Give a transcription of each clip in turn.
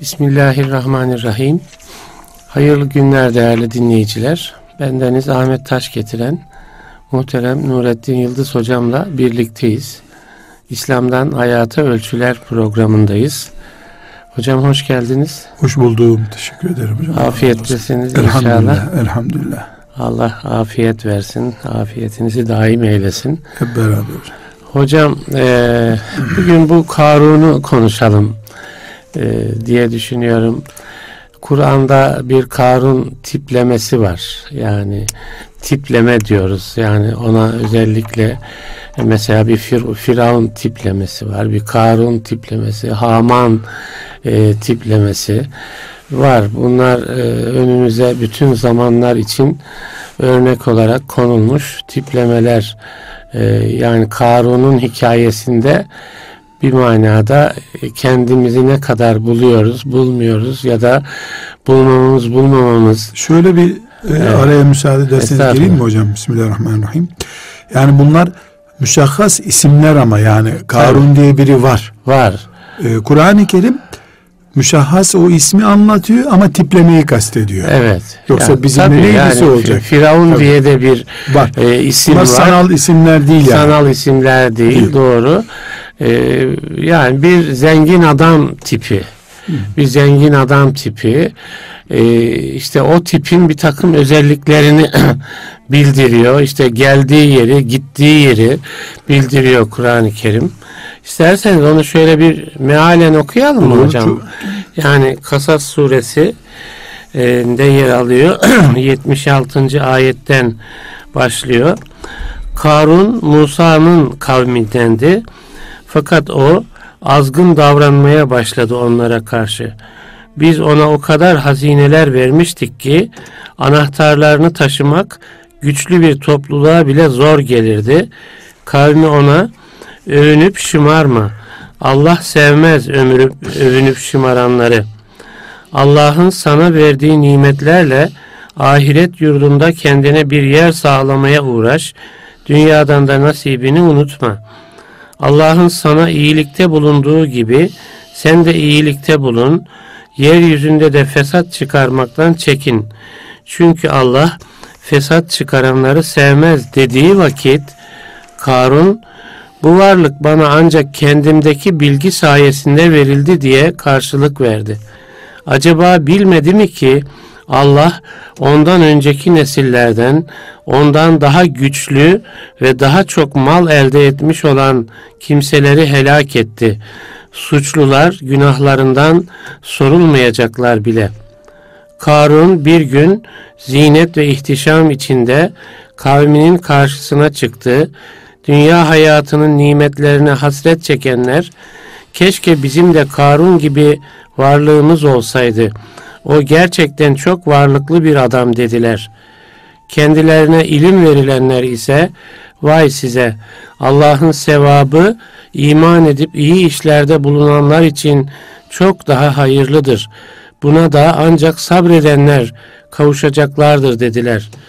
Bismillahirrahmanirrahim. Hayırlı günler değerli dinleyiciler. Bendeniz Ahmet Taş getiren muhterem Nurettin Yıldız hocamla birlikteyiz. İslam'dan Hayata Ölçüler programındayız. Hocam hoş geldiniz. Hoş buldum. Teşekkür ederim hocam. Afiyetlesiniz elhamdülillah, inşallah. Elhamdülillah. Allah afiyet versin. Afiyetinizi daim eylesin. Hep beraber. Hocam e, bugün bu Karun'u konuşalım diye düşünüyorum. Kur'an'da bir Karun tiplemesi var. Yani tipleme diyoruz. Yani ona özellikle mesela bir Fir Firavun tiplemesi var. Bir Karun tiplemesi, Haman e, tiplemesi var. Bunlar e, önümüze bütün zamanlar için örnek olarak konulmuş tiplemeler. E, yani Karun'un hikayesinde bir manada kendimizi ne kadar buluyoruz, bulmuyoruz ya da bulmamamız, bulmamamız. Şöyle bir e, evet. araya müsaade ederseniz gireyim mi hocam? Bismillahirrahmanirrahim. Yani bunlar müşahhas isimler ama yani Karun Tabii. diye biri var. Var. Ee, Kur'an-ı Kerim müşahhas o ismi anlatıyor ama tiplemeyi kastediyor. Evet. Yoksa yani, bizimle ne ilgisi yani, olacak? Firavun tabii. diye de bir var. E, isim Bunlar var. sanal isimler değil yani. Sanal isimler değil, değil. doğru. E, yani bir zengin adam tipi. Hı. Bir zengin adam tipi. E, işte o tipin bir takım özelliklerini bildiriyor. İşte geldiği yeri, gittiği yeri bildiriyor Kur'an-ı Kerim. İsterseniz onu şöyle bir mealen okuyalım mı hocam? Çok... Yani Kasas suresi de yer alıyor. 76. ayetten başlıyor. Karun Musa'nın kavmindendi. Fakat o azgın davranmaya başladı onlara karşı. Biz ona o kadar hazineler vermiştik ki anahtarlarını taşımak güçlü bir topluluğa bile zor gelirdi. Kavmi ona övünüp şımarma. Allah sevmez ömürüp, övünüp şımaranları. Allah'ın sana verdiği nimetlerle ahiret yurdunda kendine bir yer sağlamaya uğraş. Dünyadan da nasibini unutma. Allah'ın sana iyilikte bulunduğu gibi sen de iyilikte bulun. Yeryüzünde de fesat çıkarmaktan çekin. Çünkü Allah fesat çıkaranları sevmez dediği vakit Karun bu varlık bana ancak kendimdeki bilgi sayesinde verildi diye karşılık verdi. Acaba bilmedi mi ki Allah ondan önceki nesillerden ondan daha güçlü ve daha çok mal elde etmiş olan kimseleri helak etti. Suçlular günahlarından sorulmayacaklar bile. Karun bir gün zinet ve ihtişam içinde kavminin karşısına çıktı dünya hayatının nimetlerine hasret çekenler keşke bizim de Karun gibi varlığımız olsaydı. O gerçekten çok varlıklı bir adam dediler. Kendilerine ilim verilenler ise vay size Allah'ın sevabı iman edip iyi işlerde bulunanlar için çok daha hayırlıdır. Buna da ancak sabredenler kavuşacaklardır dediler.''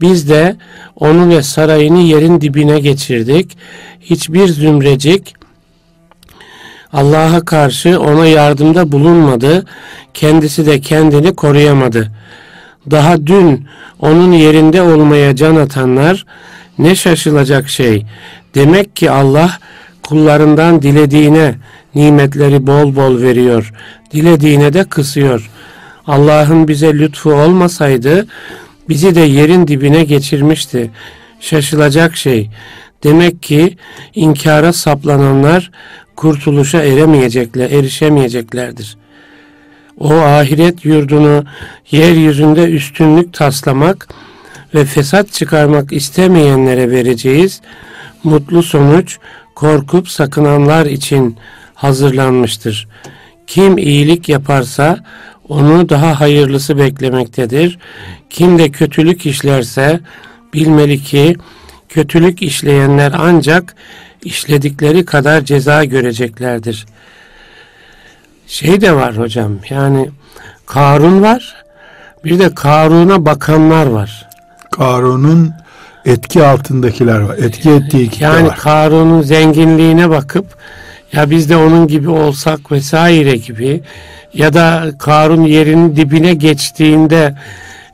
Biz de onu ve sarayını yerin dibine geçirdik. Hiçbir zümrecik Allah'a karşı ona yardımda bulunmadı. Kendisi de kendini koruyamadı. Daha dün onun yerinde olmaya can atanlar ne şaşılacak şey. Demek ki Allah kullarından dilediğine nimetleri bol bol veriyor. Dilediğine de kısıyor. Allah'ın bize lütfu olmasaydı bizi de yerin dibine geçirmişti. Şaşılacak şey. Demek ki inkara saplananlar kurtuluşa eremeyecekler, erişemeyeceklerdir. O ahiret yurdunu yeryüzünde üstünlük taslamak ve fesat çıkarmak istemeyenlere vereceğiz. Mutlu sonuç korkup sakınanlar için hazırlanmıştır. Kim iyilik yaparsa onu daha hayırlısı beklemektedir. Kim de kötülük işlerse bilmeli ki kötülük işleyenler ancak işledikleri kadar ceza göreceklerdir. Şey de var hocam yani Karun var bir de Karun'a bakanlar var. Karun'un etki altındakiler var. Etki ettiği yani var. Yani Karun'un zenginliğine bakıp ya biz de onun gibi olsak vesaire gibi ya da Karun yerinin dibine geçtiğinde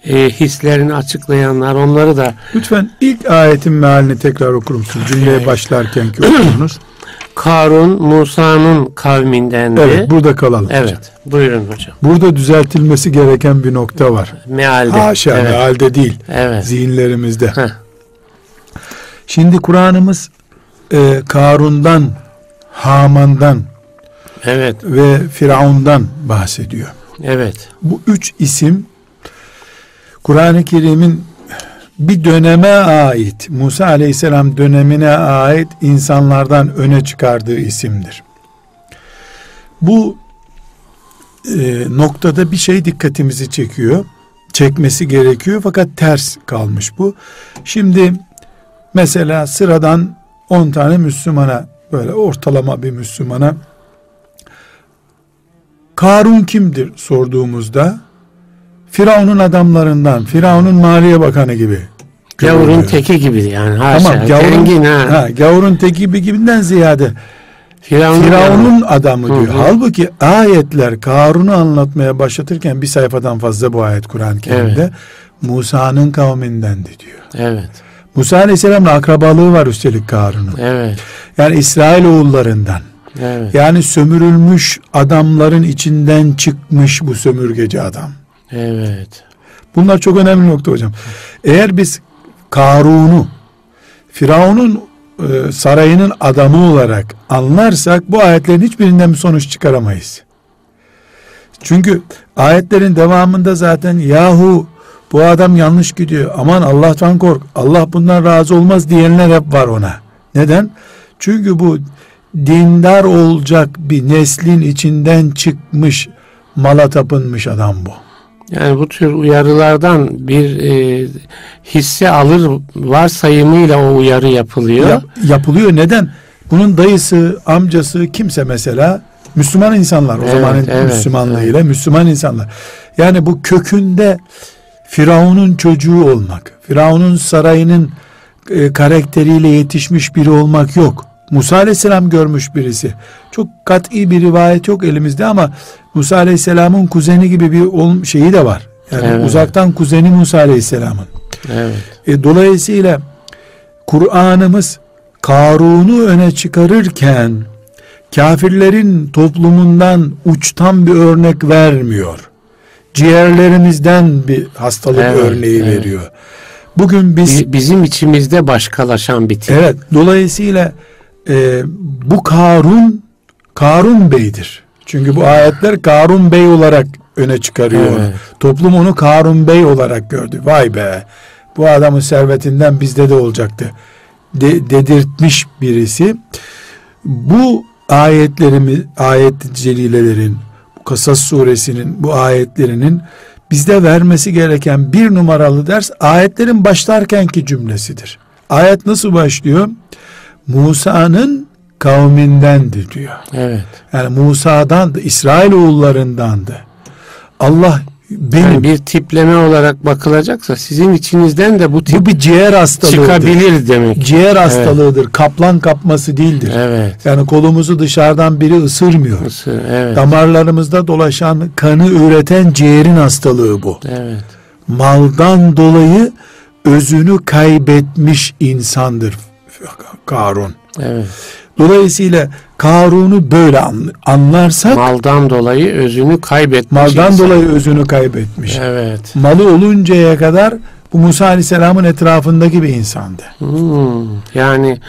e, hislerini açıklayanlar onları da lütfen ilk ayetin mealini tekrar okur musun cümleye başlarken ki okunuz Karun Musa'nın kavmindendi. Evet burada kalalım. Evet hocam. buyurun hocam. Burada düzeltilmesi gereken bir nokta var. Mealde. Haşa evet. mealde değil. Evet. Zihinlerimizde. Heh. Şimdi Kur'an'ımız e, Karun'dan, Haman'dan evet. ve Firavun'dan bahsediyor. Evet. Bu üç isim Kur'an-ı Kerim'in bir döneme ait, Musa aleyhisselam dönemine ait insanlardan öne çıkardığı isimdir. Bu e, noktada bir şey dikkatimizi çekiyor. Çekmesi gerekiyor fakat ters kalmış bu. Şimdi mesela sıradan 10 tane Müslümana böyle ortalama bir Müslümana Karun kimdir sorduğumuzda Firavun'un adamlarından, Firavun'un maliye bakanı gibi. Gavurun teki gibi yani. Haşa. Tamam, gavurun, ha. ha, gavurun teki gibi gibinden ziyade Firavun'un, Firavun'un adamı diyor. Hı. Halbuki ayetler Karun'u anlatmaya başlatırken bir sayfadan fazla bu ayet Kur'an-ı Kerim'de evet. Musa'nın kavmindendi diyor. Evet. Musa Aleyhisselam'la akrabalığı var üstelik Karun'un. Evet. Yani İsrail oğullarından. Evet. Yani sömürülmüş adamların içinden çıkmış bu sömürgeci adam. Evet. Bunlar çok önemli nokta hocam. Eğer biz Karun'u Firavun'un e, sarayının adamı olarak anlarsak bu ayetlerin hiçbirinden bir sonuç çıkaramayız. Çünkü ayetlerin devamında zaten yahu bu adam yanlış gidiyor aman Allah'tan kork Allah bundan razı olmaz diyenler hep var ona. Neden? Çünkü bu dindar olacak bir neslin içinden çıkmış mala tapınmış adam bu. Yani bu tür uyarılardan bir e, hisse alır varsayımıyla o uyarı yapılıyor. Yap, yapılıyor. Neden? Bunun dayısı, amcası kimse mesela Müslüman insanlar o evet, zamanın evet, Müslümanlığıyla evet. Müslüman insanlar. Yani bu kökünde Firavun'un çocuğu olmak, Firavun'un sarayının e, karakteriyle yetişmiş biri olmak yok. Musa aleyhisselam görmüş birisi. Çok kat'i bir rivayet yok elimizde ama Musa aleyhisselamın kuzeni gibi bir şeyi de var. Yani evet. uzaktan kuzeni Musa aleyhisselamın. Evet. E, dolayısıyla Kur'an'ımız Karun'u öne çıkarırken kafirlerin toplumundan uçtan bir örnek vermiyor. Ciğerlerimizden bir hastalık evet, örneği evet. veriyor. Bugün biz bizim içimizde başkalaşan bir tip. Evet. Dolayısıyla e, bu Karun Karun Bey'dir. Çünkü bu ayetler Karun Bey olarak öne çıkarıyor. Evet. Toplum onu Karun Bey olarak gördü. Vay be bu adamın servetinden bizde de olacaktı. De, dedirtmiş birisi. Bu ayetlerimiz, ayet celilelerin, bu Kasas suresinin bu ayetlerinin bizde vermesi gereken bir numaralı ders ayetlerin başlarkenki cümlesidir. Ayet nasıl başlıyor? Musa'nın kavmindendi diyor. Evet. Yani Musa'dan da İsrail oğullarındandı. Allah benim yani bir tipleme olarak bakılacaksa sizin içinizden de bu tip bu bir ciğer hastalığıdır. Çıkabilir demek. Ciğer hastalığıdır. Evet. Kaplan kapması değildir. Evet. Yani kolumuzu dışarıdan biri ısırmıyor. Isır, evet. Damarlarımızda dolaşan kanı üreten ciğerin hastalığı bu. Evet. Maldan dolayı özünü kaybetmiş insandır Karun. Evet. Dolayısıyla Karun'u böyle anlarsak maldan dolayı özünü kaybetmiş. Maldan insan. dolayı özünü kaybetmiş. Evet. Malı oluncaya kadar bu Musa Aleyhisselam'ın etrafındaki bir insandı. Hmm, yani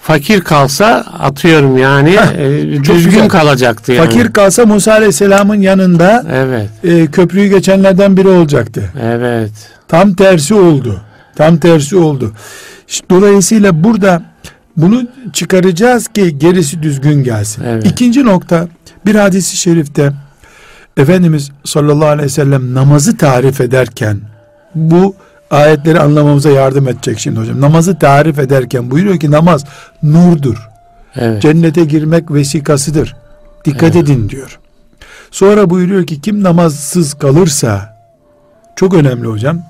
fakir kalsa atıyorum yani Heh, e, düzgün güzel. kalacaktı yani. Fakir kalsa Musa Aleyhisselam'ın yanında evet. e, köprüyü geçenlerden biri olacaktı. Evet. Tam tersi oldu. Tam tersi oldu. Dolayısıyla burada bunu çıkaracağız ki gerisi düzgün gelsin. Evet. İkinci nokta bir hadisi şerifte Efendimiz sallallahu aleyhi ve sellem namazı tarif ederken bu ayetleri anlamamıza yardım edecek şimdi hocam. Namazı tarif ederken buyuruyor ki namaz nurdur. Evet. Cennete girmek vesikasıdır. Dikkat evet. edin diyor. Sonra buyuruyor ki kim namazsız kalırsa çok önemli hocam.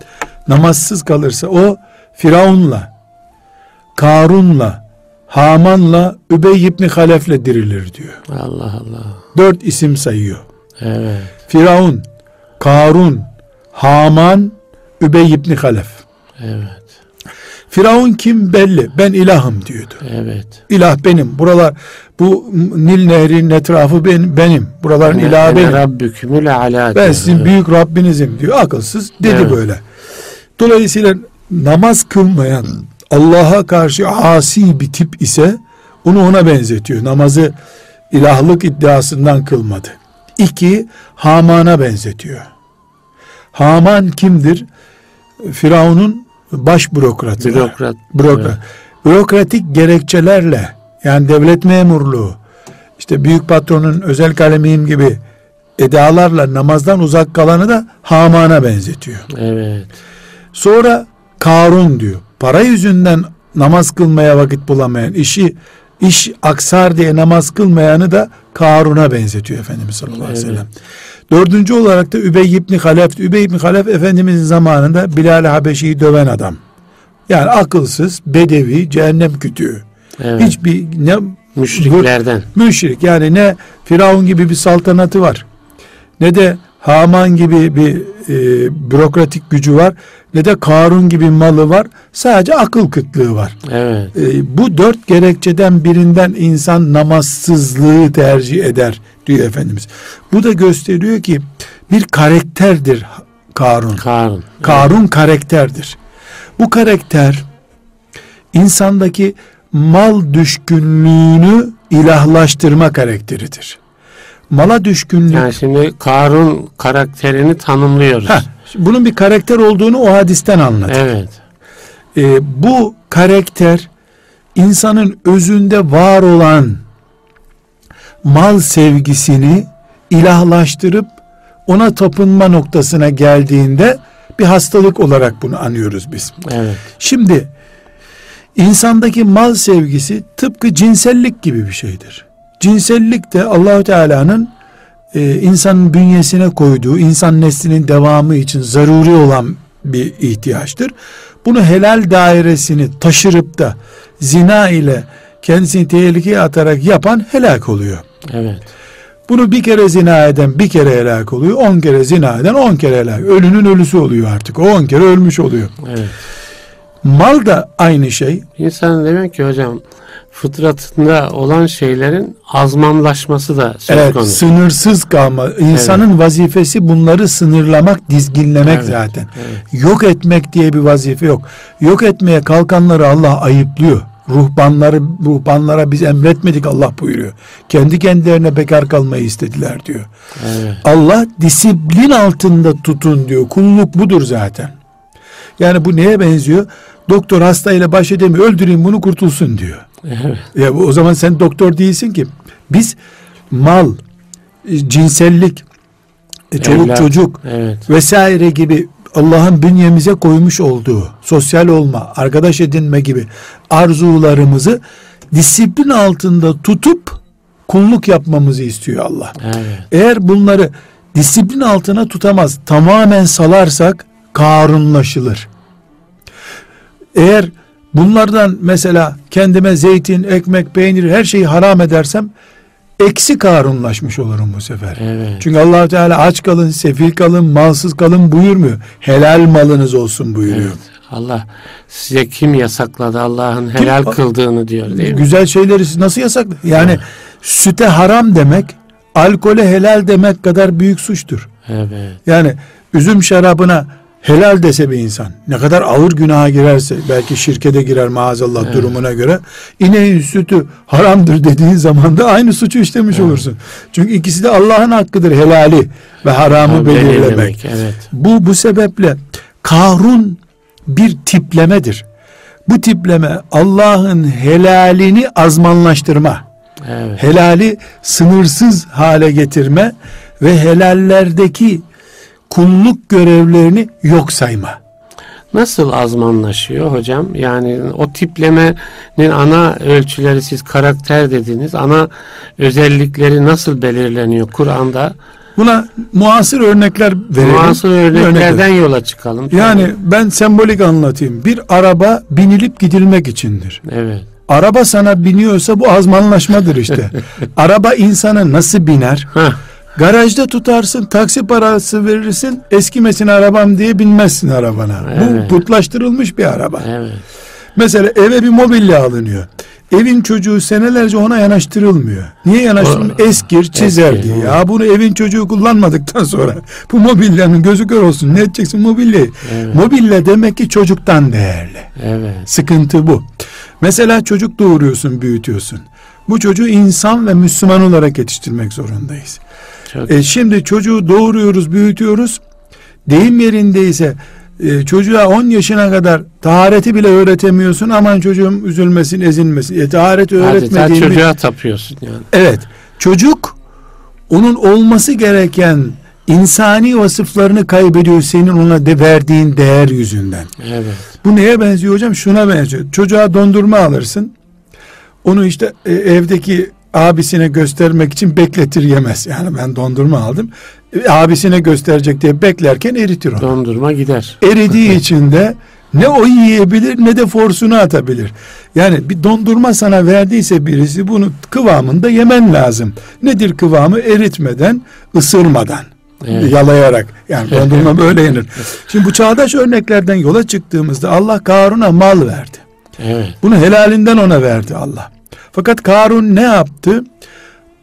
Namazsız kalırsa o Firavun'la Karun'la Haman'la Übey ibn Halef'le dirilir diyor. Allah Allah. Dört isim sayıyor. Evet. Firavun, Karun, Haman, Übey ibn Halef. Evet. Firavun kim belli. Ben ilahım diyordu. Evet. İlah benim. Buralar bu Nil Nehri'nin etrafı ben, benim. Buraların Ne- ilahı benim. Rabbükümül ala Ben sizin büyük Rabbinizim diyor. Akılsız dedi Evet. böyle. Dolayısıyla namaz kılmayan Allah'a karşı asi bir tip ise onu ona benzetiyor. Namazı ilahlık iddiasından kılmadı. İki, Haman'a benzetiyor. Haman kimdir? Firavun'un baş bürokratı. Bürokrat. Bürokrat. Evet. Bürokratik gerekçelerle yani devlet memurluğu, işte büyük patronun özel kalemiyim gibi edalarla namazdan uzak kalanı da Haman'a benzetiyor. Evet. Sonra Karun diyor. Para yüzünden namaz kılmaya vakit bulamayan, işi iş aksar diye namaz kılmayanı da Karun'a benzetiyor Efendimiz sallallahu aleyhi ve sellem. Dördüncü olarak da Übey ibn Halef. Übey ibn Halef Efendimizin zamanında Bilal Habeşi'yi döven adam. Yani akılsız, bedevi, cehennem kütüğü. Evet. Hiçbir ne Müşriklerden. müşrik yani ne Firavun gibi bir saltanatı var ne de Haman gibi bir e, bürokratik gücü var ne de Karun gibi malı var sadece akıl kıtlığı var. Evet. E, bu dört gerekçeden birinden insan namazsızlığı tercih eder diyor Efendimiz. Bu da gösteriyor ki bir karakterdir Karun. Karun. Karun karakterdir. Bu karakter insandaki mal düşkünlüğünü ilahlaştırma karakteridir. Mala düşkünlük. Yani şimdi Karun karakterini tanımlıyoruz. Heh, bunun bir karakter olduğunu o hadisten anladık. Evet. Ee, bu karakter insanın özünde var olan mal sevgisini ilahlaştırıp ona tapınma noktasına geldiğinde bir hastalık olarak bunu anıyoruz biz. Evet. Şimdi insandaki mal sevgisi tıpkı cinsellik gibi bir şeydir. Cinsellik de Allahu Teala'nın e, insanın bünyesine koyduğu insan neslinin devamı için zaruri olan bir ihtiyaçtır. Bunu helal dairesini taşırıp da zina ile kendisini tehlikeye atarak yapan helak oluyor. Evet. Bunu bir kere zina eden bir kere helak oluyor. On kere zina eden on kere helak. Ölünün ölüsü oluyor artık. O on kere ölmüş oluyor. Evet. Mal da aynı şey. İnsan demek ki hocam fıtratında olan şeylerin azmanlaşması da söz Evet, konusu. sınırsız kalma. İnsanın vazifesi bunları sınırlamak, dizginlemek Evet, zaten. evet. Yok etmek diye bir vazife yok. Yok etmeye kalkanları Allah ayıplıyor. Ruhbanları, ruhbanlara biz emretmedik Allah buyuruyor. Kendi kendilerine bekar kalmayı istediler diyor. Evet. Allah disiplin altında tutun diyor. Kulluk budur zaten. Yani bu neye benziyor? Doktor hastayla baş edemiyor. Öldüreyim bunu kurtulsun diyor. Evet. Ya o zaman sen doktor değilsin ki. Biz mal, cinsellik, e, çoluk Evlat. çocuk Evet. vesaire gibi Allah'ın bünyemize koymuş olduğu sosyal olma, arkadaş edinme gibi arzularımızı disiplin altında tutup kulluk yapmamızı istiyor Allah. Evet. Eğer bunları disiplin altına tutamaz, tamamen salarsak karunlaşılır. Eğer bunlardan mesela kendime zeytin, ekmek, peynir her şeyi haram edersem eksi karunlaşmış olurum bu sefer. Evet. Çünkü allah Teala aç kalın, sefil kalın, malsız kalın buyurmuyor. Helal malınız olsun buyuruyor. Evet. Allah size kim yasakladı Allah'ın helal Kim- kıldığını diyor değil mi? Güzel şeyleri siz nasıl yasaklı? Yani süte haram demek, alkole helal demek kadar büyük suçtur. Evet. Yani üzüm şarabına helal dese bir insan ne kadar ağır günaha girerse belki şirke de girer maazallah Evet. durumuna göre ineğin sütü haramdır dediğin zaman da aynı suçu işlemiş olursun. Çünkü ikisi de Allah'ın hakkıdır helali ve haramı Ha, belirlemek. Evet. Bu bu sebeple Karun bir tiplemedir. Bu tipleme Allah'ın helalini azmanlaştırma, Evet. helali sınırsız hale getirme ve helallerdeki kulluk görevlerini yok sayma. Nasıl azmanlaşıyor hocam? Yani o tiplemenin ana ölçüleri siz karakter dediniz. Ana özellikleri nasıl belirleniyor Kur'an'da? Buna muasır örnekler verelim. Muasır örneklerden yola çıkalım. Yani ben sembolik anlatayım. Bir araba binilip gidilmek içindir. Evet. Araba sana biniyorsa bu azmanlaşmadır işte. Araba insana nasıl biner? Garajda tutarsın, taksi parası verirsin, eskimesin arabam diye binmezsin arabana. Evet. Bu putlaştırılmış bir araba. Evet. Mesela eve bir mobilya alınıyor. Evin çocuğu senelerce ona yanaştırılmıyor. Niye yanaştırılmıyor? Eskir, çizer Eski, diye. Ya bunu evin çocuğu kullanmadıktan sonra bu mobilyanın gözü kör olsun. Ne edeceksin mobilyayı? Evet. Mobilya demek ki çocuktan değerli. Evet. Sıkıntı bu. Mesela çocuk doğuruyorsun, büyütüyorsun. Bu çocuğu insan ve Müslüman olarak yetiştirmek zorundayız. Çok. E şimdi çocuğu doğuruyoruz, büyütüyoruz. Deyim yerindeyse e, çocuğa 10 yaşına kadar tahareti bile öğretemiyorsun. Aman çocuğum üzülmesin, ezilmesin. E, taharet öğretmediğin... çocuğa tapıyorsun yani. Evet. Çocuk onun olması gereken insani vasıflarını kaybediyor senin ona de verdiğin değer yüzünden. Evet. Bu neye benziyor hocam? Şuna benziyor. Çocuğa dondurma alırsın. Onu işte e, evdeki abisine göstermek için bekletir yemez. Yani ben dondurma aldım. E, abisine gösterecek diye beklerken eritir onu. Dondurma gider. Eridiği için de ne o yiyebilir ne de forsunu atabilir. Yani bir dondurma sana verdiyse birisi bunu kıvamında yemen lazım. Nedir kıvamı? Eritmeden, ısırmadan. Evet. Yalayarak. Yani dondurma böyle yenir. Şimdi bu çağdaş örneklerden yola çıktığımızda Allah Karun'a mal verdi. Evet. Bunu helalinden ona verdi Allah. Fakat Karun ne yaptı?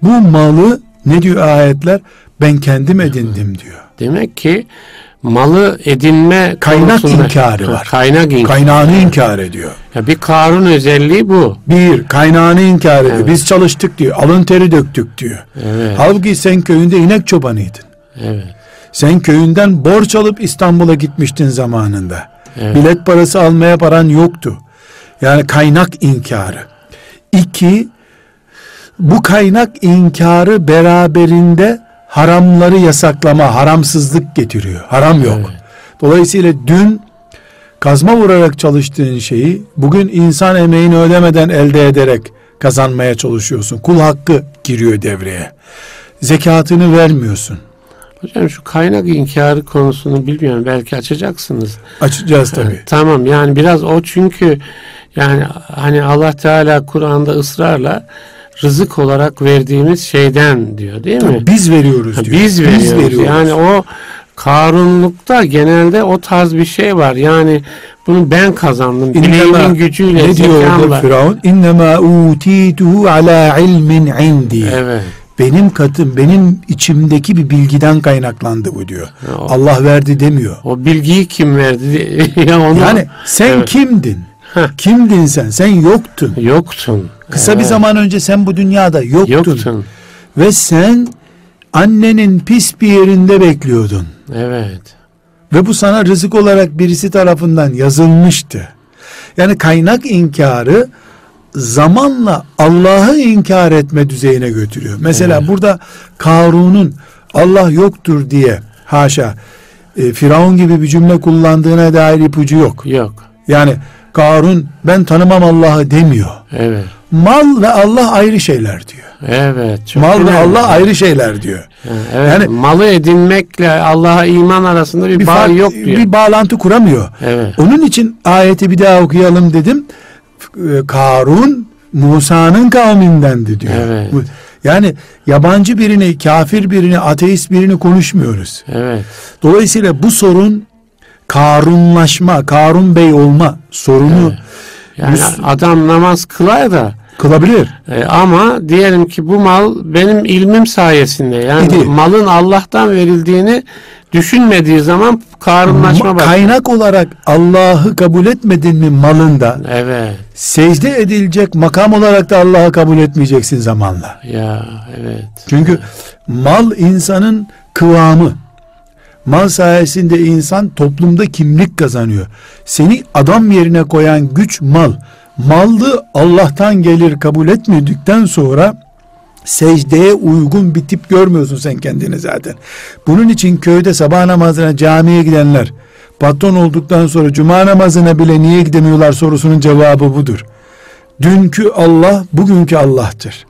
Bu malı ne diyor ayetler? Ben kendim edindim diyor. Demek ki malı edinme kaynak inkarı var. Kaynak inkar. Kaynağını inkar ediyor. Ya bir Karun özelliği bu. Bir kaynağını inkar ediyor. Evet. Biz çalıştık diyor. Alın teri döktük diyor. Evet. Halbuki sen köyünde inek çobanıydın. Evet. Sen köyünden borç alıp İstanbul'a gitmiştin zamanında. Evet. Bilet parası almaya paran yoktu. Yani kaynak inkarı. İki, bu kaynak inkarı beraberinde haramları yasaklama, haramsızlık getiriyor. Haram yok. Evet. Dolayısıyla dün kazma vurarak çalıştığın şeyi bugün insan emeğini ödemeden elde ederek kazanmaya çalışıyorsun. Kul hakkı giriyor devreye. Zekatını vermiyorsun. Hocam şu kaynak inkarı konusunu bilmiyorum belki açacaksınız. Açacağız tabii. tamam yani biraz o çünkü yani hani Allah Teala Kur'an'da ısrarla rızık olarak verdiğimiz şeyden diyor değil mi? Biz veriyoruz diyor. Biz veriyoruz. Biz veriyoruz. Yani o Karunlukta genelde o tarz bir şey var. Yani bunu ben kazandım. Bileğimin gücüyle. Ne diyor Firavun? İnnemâ utîtuhu alâ ilmin indi. Evet. Benim katım, benim içimdeki bir bilgiden kaynaklandı bu diyor. O, Allah verdi demiyor. O bilgiyi kim verdi? ya onu, yani sen evet. kimdin? Kimdin sen? Sen yoktun. Yoktun. Kısa evet. bir zaman önce sen bu dünyada yoktun. Yoktun. Ve sen annenin pis bir yerinde bekliyordun. Evet. Ve bu sana rızık olarak birisi tarafından yazılmıştı. Yani kaynak inkarı zamanla Allah'ı inkar etme düzeyine götürüyor. Mesela evet. burada Karun'un Allah yoktur diye haşa e, Firavun gibi bir cümle kullandığına dair ipucu yok. Yok. Yani Karun ben tanımam Allah'ı demiyor. Evet. Mal ve Allah ayrı şeyler diyor. Evet. Çok Mal ve Allah ayrı şeyler diyor. Evet, yani malı edinmekle Allah'a iman arasında bir, bir bağ fark, yok diyor. Bir bağlantı kuramıyor. Evet. Onun için ayeti bir daha okuyalım dedim. Ee, Karun Musa'nın kavmindendi diyor. Evet. Yani yabancı birini, kafir birini, ateist birini konuşmuyoruz. Evet. Dolayısıyla bu sorun Karunlaşma, Karun Bey olma sorunu. Evet. Yani bu, adam namaz kılar da kılabilir. E, ama diyelim ki bu mal benim ilmim sayesinde yani İdi. malın Allah'tan verildiğini düşünmediği zaman karınlaşma başlar. Kaynak olarak Allah'ı kabul etmedin mi malında? Evet. Secde edilecek makam olarak da Allah'ı kabul etmeyeceksin zamanla. Ya evet. Çünkü evet. mal insanın kıvamı. Mal sayesinde insan toplumda kimlik kazanıyor. Seni adam yerine koyan güç mal. Mallı Allah'tan gelir kabul etmedikten sonra secdeye uygun bir tip görmüyorsun sen kendini zaten. Bunun için köyde sabah namazına camiye gidenler patron olduktan sonra cuma namazına bile niye gidemiyorlar sorusunun cevabı budur. Dünkü Allah bugünkü Allah'tır.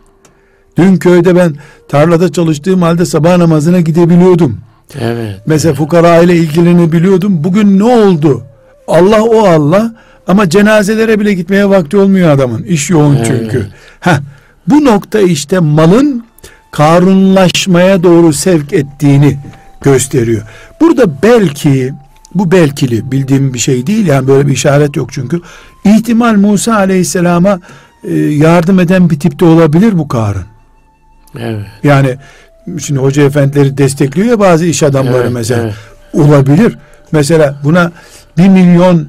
Dün köyde ben tarlada çalıştığım halde sabah namazına gidebiliyordum. Evet. Mesela fukara ile ilgilenebiliyordum. Bugün ne oldu? Allah o Allah Ama cenazelere bile gitmeye vakti olmuyor adamın. İş yoğun evet. çünkü. Heh, bu nokta işte malın karunlaşmaya doğru sevk ettiğini gösteriyor. Burada belki bu belkili bildiğim bir şey değil yani böyle bir işaret yok çünkü. İhtimal Musa aleyhisselama e, yardım eden bir tipte olabilir bu Karun. Evet. Yani şimdi hoca efendileri destekliyor ya bazı iş adamları evet, mesela. Evet. Olabilir. Mesela buna bir milyon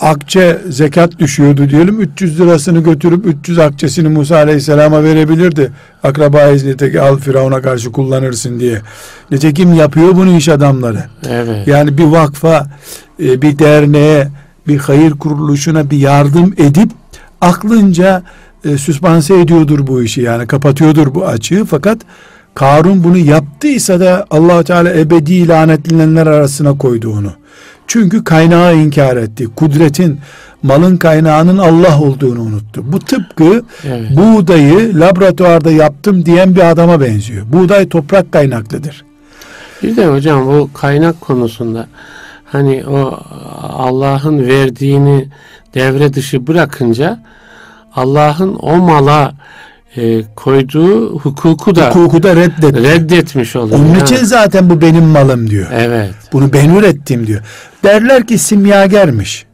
akçe zekat düşüyordu diyelim 300 lirasını götürüp 300 akçesini Musa Aleyhisselam'a verebilirdi. Akraba izneteki al Firavun'a karşı kullanırsın diye. Nitekim yapıyor bunu iş adamları. Evet. Yani bir vakfa, e, bir derneğe, bir hayır kuruluşuna bir yardım edip aklınca e, süspanse ediyordur bu işi yani kapatıyordur bu açığı fakat Karun bunu yaptıysa da allah Teala ebedi lanetlenenler arasına koydu onu. Çünkü kaynağı inkar etti. Kudretin, malın kaynağının Allah olduğunu unuttu. Bu tıpkı evet. buğdayı laboratuvarda yaptım diyen bir adama benziyor. Buğday toprak kaynaklıdır. Bir de hocam bu kaynak konusunda hani o Allah'ın verdiğini devre dışı bırakınca Allah'ın o mala e, koyduğu hukuku da hukuku da reddet. reddetmiş oluyor. Onun için zaten bu benim malım diyor. Evet. Bunu ben ürettim diyor. Derler ki simyagermiş.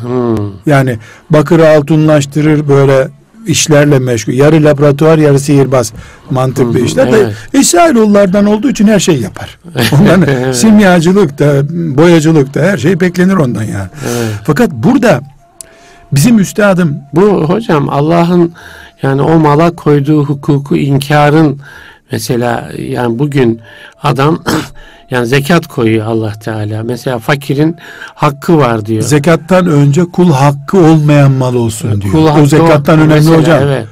Hmm. Yani bakırı altınlaştırır böyle işlerle meşgul. Yarı laboratuvar yarı sihirbaz mantıklı hmm, işler. Evet. De, olduğu için her şey yapar. Ondan simyacılık da boyacılık da her şey beklenir ondan yani. Evet. Fakat burada bizim üstadım bu hocam Allah'ın yani o mala koyduğu hukuku inkarın mesela yani bugün adam yani zekat koyuyor Allah Teala. Mesela fakirin hakkı var diyor. Zekattan önce kul hakkı olmayan mal olsun diyor. Kul o zekattan önemli mesela, hocam. Evet.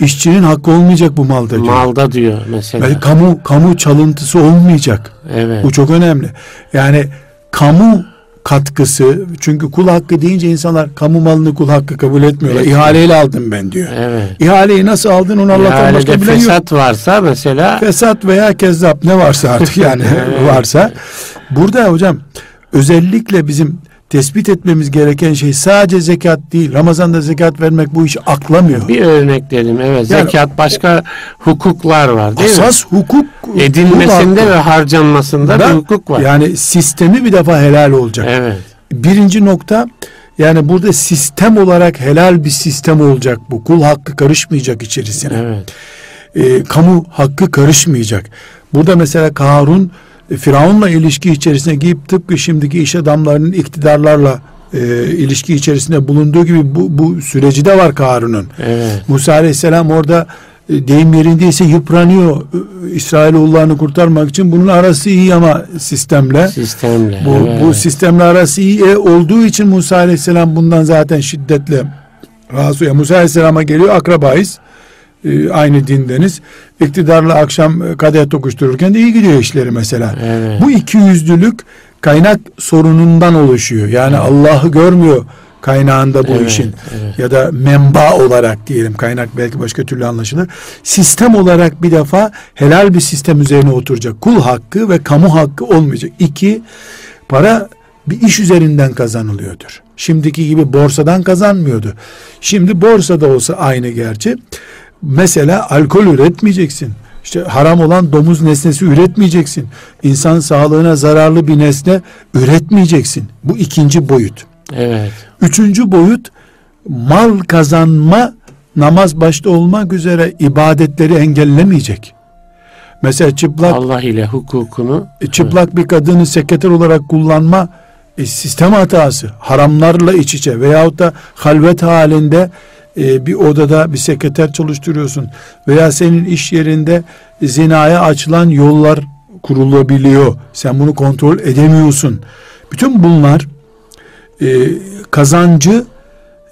İşçinin hakkı olmayacak bu malda diyor. Malda diyor mesela. Yani kamu kamu çalıntısı olmayacak. Evet. Bu çok önemli. Yani kamu katkısı çünkü kul hakkı deyince insanlar kamu malını kul hakkı kabul etmiyorlar. Evet. İhaleyle aldım ben diyor. Evet. İhaleyi nasıl aldın onu Allah'tan başka bilen yok. Fesat varsa mesela. Fesat veya kezzap ne varsa artık yani evet. varsa. Burada hocam özellikle bizim tespit etmemiz gereken şey sadece zekat değil. Ramazan'da zekat vermek bu işi aklamıyor. Bir örnek dedim evet. Yani, zekat başka hukuklar var değil asas mi? hukuk edilmesinde ve harcanmasında da, bir hukuk var. Yani sistemi bir defa helal olacak. Evet. Birinci nokta yani burada sistem olarak helal bir sistem olacak bu. Kul hakkı karışmayacak içerisine. Evet. Ee, kamu hakkı karışmayacak. Burada mesela Karun e, Firavun'la ilişki içerisine giyip tıpkı şimdiki iş adamlarının iktidarlarla e, ilişki içerisinde bulunduğu gibi bu, bu süreci de var Karun'un. Evet. Musa Aleyhisselam orada e, deyim yerindeyse yıpranıyor e, İsrailoğullarını kurtarmak için bunun arası iyi ama sistemle sistemle bu, evet. bu sistemle arası iyi e, olduğu için Musa Aleyhisselam bundan zaten şiddetle razı ya Musa Aleyhisselam'a geliyor akrabayız e, aynı dindeniz. İktidarla akşam e, kadeh tokuştururken de iyi gidiyor işleri mesela. Evet. Bu iki yüzlülük kaynak sorunundan oluşuyor. Yani evet. Allah'ı görmüyor kaynağında bu evet, işin evet. ya da menba olarak diyelim kaynak belki başka türlü anlaşılır. Sistem olarak bir defa helal bir sistem üzerine oturacak. Kul hakkı ve kamu hakkı olmayacak. İki, para bir iş üzerinden kazanılıyordur. Şimdiki gibi borsadan kazanmıyordu. Şimdi borsada olsa aynı gerçi. Mesela alkol üretmeyeceksin. İşte haram olan domuz nesnesi üretmeyeceksin. İnsan sağlığına zararlı bir nesne üretmeyeceksin. Bu ikinci boyut. Evet. Üçüncü boyut mal kazanma namaz başta olmak üzere ibadetleri engellemeyecek. Mesela çıplak Allah ile hukukunu e, çıplak evet. bir kadını sekreter olarak kullanma e, sistem hatası. Haramlarla iç içe veyahut da halvet halinde e, bir odada bir sekreter çalıştırıyorsun veya senin iş yerinde zinaya açılan yollar kurulabiliyor. Sen bunu kontrol edemiyorsun. Bütün bunlar e, kazancı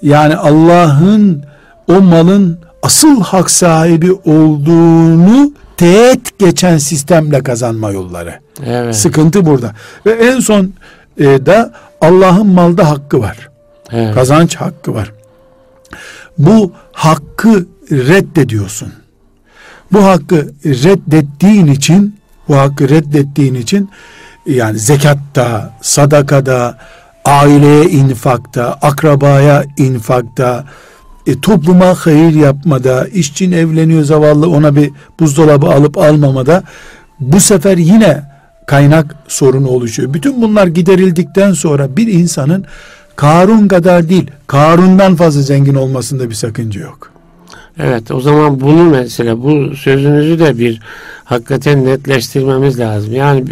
yani Allah'ın o malın asıl hak sahibi olduğunu teğet geçen sistemle kazanma yolları. Evet. Sıkıntı burada. Ve en son e, da Allah'ın malda hakkı var. Evet. Kazanç hakkı var bu hakkı reddediyorsun. Bu hakkı reddettiğin için bu hakkı reddettiğin için yani zekatta, sadakada, aileye infakta, akrabaya infakta, e, topluma hayır yapmada, işçin evleniyor zavallı ona bir buzdolabı alıp almamada bu sefer yine kaynak sorunu oluşuyor. Bütün bunlar giderildikten sonra bir insanın Karun kadar değil, Karun'dan fazla zengin olmasında bir sakınca yok. Evet o zaman bunu mesela bu sözünüzü de bir hakikaten netleştirmemiz lazım. Yani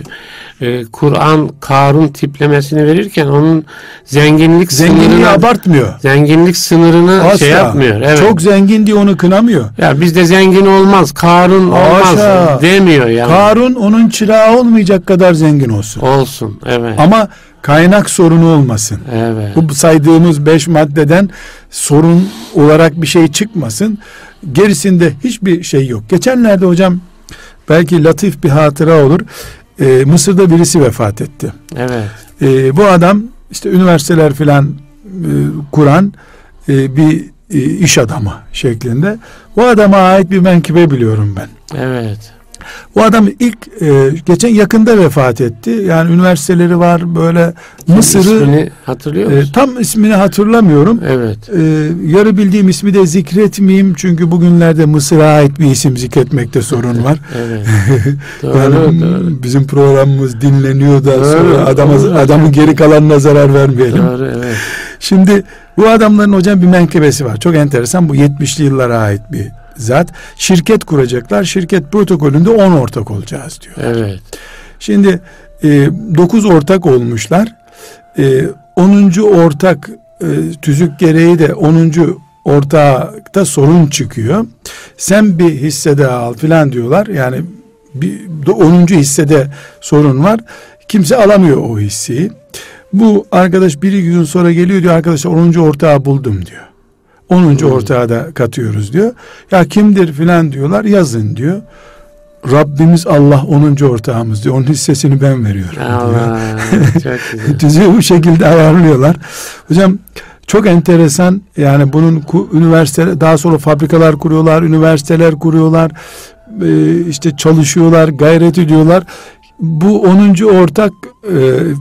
e, Kur'an Karun tiplemesini verirken onun zenginlik Zenginliği sınırını abartmıyor. Zenginlik sınırını Asla. şey yapmıyor. Evet. Çok zengin diye onu kınamıyor. Ya bizde zengin olmaz, Karun olmaz Aşağı. demiyor yani. Karun onun çırağı olmayacak kadar zengin olsun. Olsun evet. Ama kaynak sorunu olmasın. Evet. Bu saydığımız beş maddeden sorun olarak bir şey çıkmasın. Gerisinde hiçbir şey yok. Geçenlerde hocam belki latif bir hatıra olur. Ee, Mısır'da birisi vefat etti. Evet. Ee, bu adam işte üniversiteler filan e, kuran e, bir e, iş adamı şeklinde. Bu adama ait bir menkıbe biliyorum ben. Evet. O adam ilk e, geçen yakında vefat etti. Yani üniversiteleri var böyle Mısır'ı ismini hatırlıyor musun? E, tam ismini hatırlamıyorum. Evet. E, yarı bildiğim ismi de zikretmeyeyim çünkü bugünlerde Mısır'a ait bir isim zikretmekte sorun var. evet. doğru, yani doğru. bizim programımız dinleniyor da doğru, sonra adamı, doğru. adamın geri kalanına zarar vermeyelim. Doğru, evet. Şimdi bu adamların hocam bir menkıbesi var. Çok enteresan. Bu 70'li yıllara ait bir zat. Şirket kuracaklar. Şirket protokolünde 10 ortak olacağız diyor. Evet. Şimdi e, 9 ortak olmuşlar. E, 10. ortak e, tüzük gereği de 10. ortakta sorun çıkıyor. Sen bir hissede al filan diyorlar. Yani bir 10. hissede sorun var. Kimse alamıyor o hisseyi. Bu arkadaş bir gün sonra geliyor diyor arkadaşlar 10. ortağı buldum diyor. 10. Hmm. ortağı da katıyoruz diyor. Ya kimdir filan diyorlar yazın diyor. Rabbimiz Allah 10. ortağımız diyor. Onun hissesini ben veriyorum Allah, diyor. Tüzüğü bu şekilde ayarlıyorlar. Hocam çok enteresan yani bunun üniversite daha sonra fabrikalar kuruyorlar, üniversiteler kuruyorlar, e, işte çalışıyorlar, gayret ediyorlar bu 10. ortak e,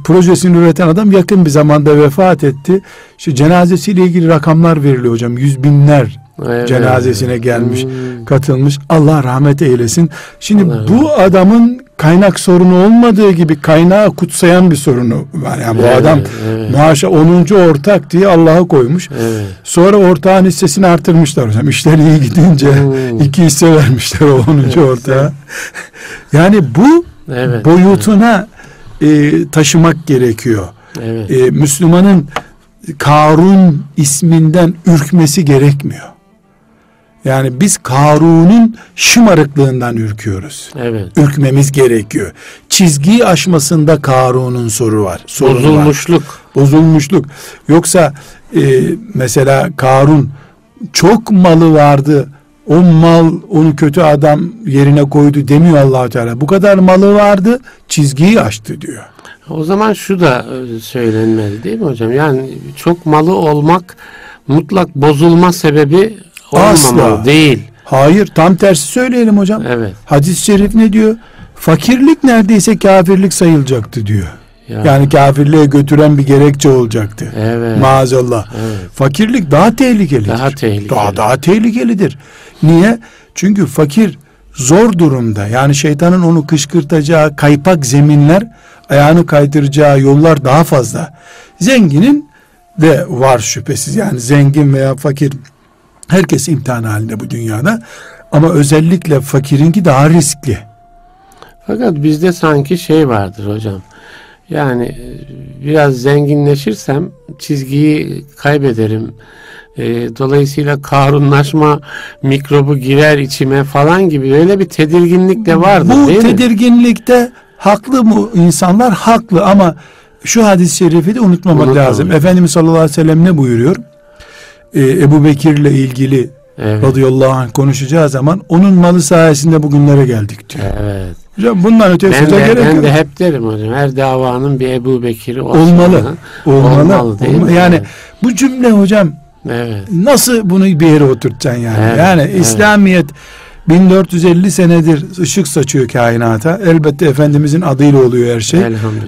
projesini üreten adam yakın bir zamanda vefat etti. İşte cenazesiyle ilgili rakamlar veriliyor hocam. Yüz binler evet. cenazesine gelmiş, hmm. katılmış. Allah rahmet eylesin. Şimdi Allah bu rahmet. adamın kaynak sorunu olmadığı gibi kaynağı kutsayan bir sorunu var. Yani evet, bu adam evet. maaşa 10. ortak diye Allah'a koymuş. Evet. Sonra ortağın hissesini artırmışlar hocam. İşler iyi gidince hmm. iki hisse vermişler o 10. Evet, ortağa. yani bu evet, boyutuna evet. E, taşımak gerekiyor. Evet. E, Müslümanın Karun isminden ürkmesi gerekmiyor. Yani biz Karun'un şımarıklığından ürküyoruz. Evet. Ürkmemiz gerekiyor. Çizgiyi aşmasında Karun'un soru var. Bozulmuşluk. Var. Bozulmuşluk. Yoksa e, mesela Karun çok malı vardı o mal onu kötü adam yerine koydu demiyor allah Teala. Bu kadar malı vardı çizgiyi aştı diyor. O zaman şu da e, söylenmeli değil mi hocam? Yani çok malı olmak mutlak bozulma sebebi olmamalı Asla. değil. Hayır tam tersi söyleyelim hocam. Evet. Hadis-i şerif ne diyor? Fakirlik neredeyse kafirlik sayılacaktı diyor. Ya. Yani kafirliğe götüren bir gerekçe olacaktı. Evet. Maazallah. Evet. Fakirlik daha tehlikelidir. Daha tehlikeli. Daha, daha tehlikelidir. Niye? Çünkü fakir zor durumda. Yani şeytanın onu kışkırtacağı kaypak zeminler, ayağını kaydıracağı yollar daha fazla. Zenginin de var şüphesiz. Yani zengin veya fakir herkes imtihan halinde bu dünyada. Ama özellikle fakirinki daha riskli. Fakat bizde sanki şey vardır hocam. Yani e, biraz zenginleşirsem çizgiyi kaybederim. E, dolayısıyla karunlaşma mikrobu girer içime falan gibi öyle bir tedirginlik de vardı Bu değil tedirginlikte mi? haklı mı insanlar? Haklı ama şu hadis-i şerifi de unutmamak Unutmadım. lazım. Efendimiz sallallahu aleyhi ve sellem ne buyuruyor? Ee, Ebu Bekir'le ilgili evet. radıyallahu anh konuşacağı zaman onun malı sayesinde bugünlere geldik diyor. Evet. Hocam bundan öte ben de, gerek ben yok. de hep derim hocam. Her davanın bir Ebu Bekir'i olmalı. Olmalı. Olmalı, değil olmalı. Mi? Yani bu cümle hocam evet. nasıl bunu bir yere oturtacaksın yani? Evet, yani evet. İslamiyet 1450 senedir ışık saçıyor kainata. Elbette Efendimizin adıyla oluyor her şey.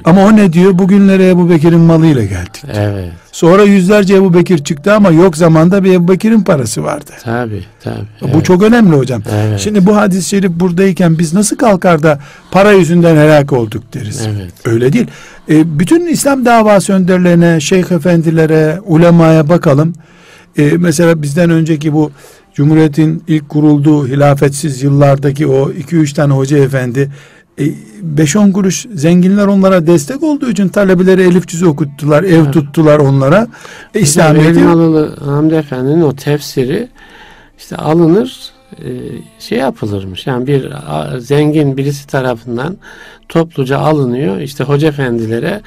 Ama o ne diyor? Bugünlere Ebu Bekir'in malıyla geldik. Evet. Sonra yüzlerce Ebu Bekir çıktı ama yok zamanda bir Ebu Bekir'in parası vardı. Tabi tabi. Bu evet. çok önemli hocam. Evet. Şimdi bu hadis-i şerif buradayken biz nasıl kalkar da para yüzünden helak olduk deriz. Evet. Öyle değil. E, bütün İslam davası önderlerine, şeyh efendilere, ulemaya bakalım. E, mesela bizden önceki bu Cumhuriyet'in ilk kurulduğu hilafetsiz yıllardaki o 2-3 tane hoca efendi 5-10 e, kuruş zenginler onlara destek olduğu için talebeleri elif cüzü okuttular, ev evet. tuttular onlara. E, İslamiyet'i... Hamdi Efendi'nin o tefsiri işte alınır şey yapılırmış. Yani bir zengin birisi tarafından topluca alınıyor. işte hoca efendilere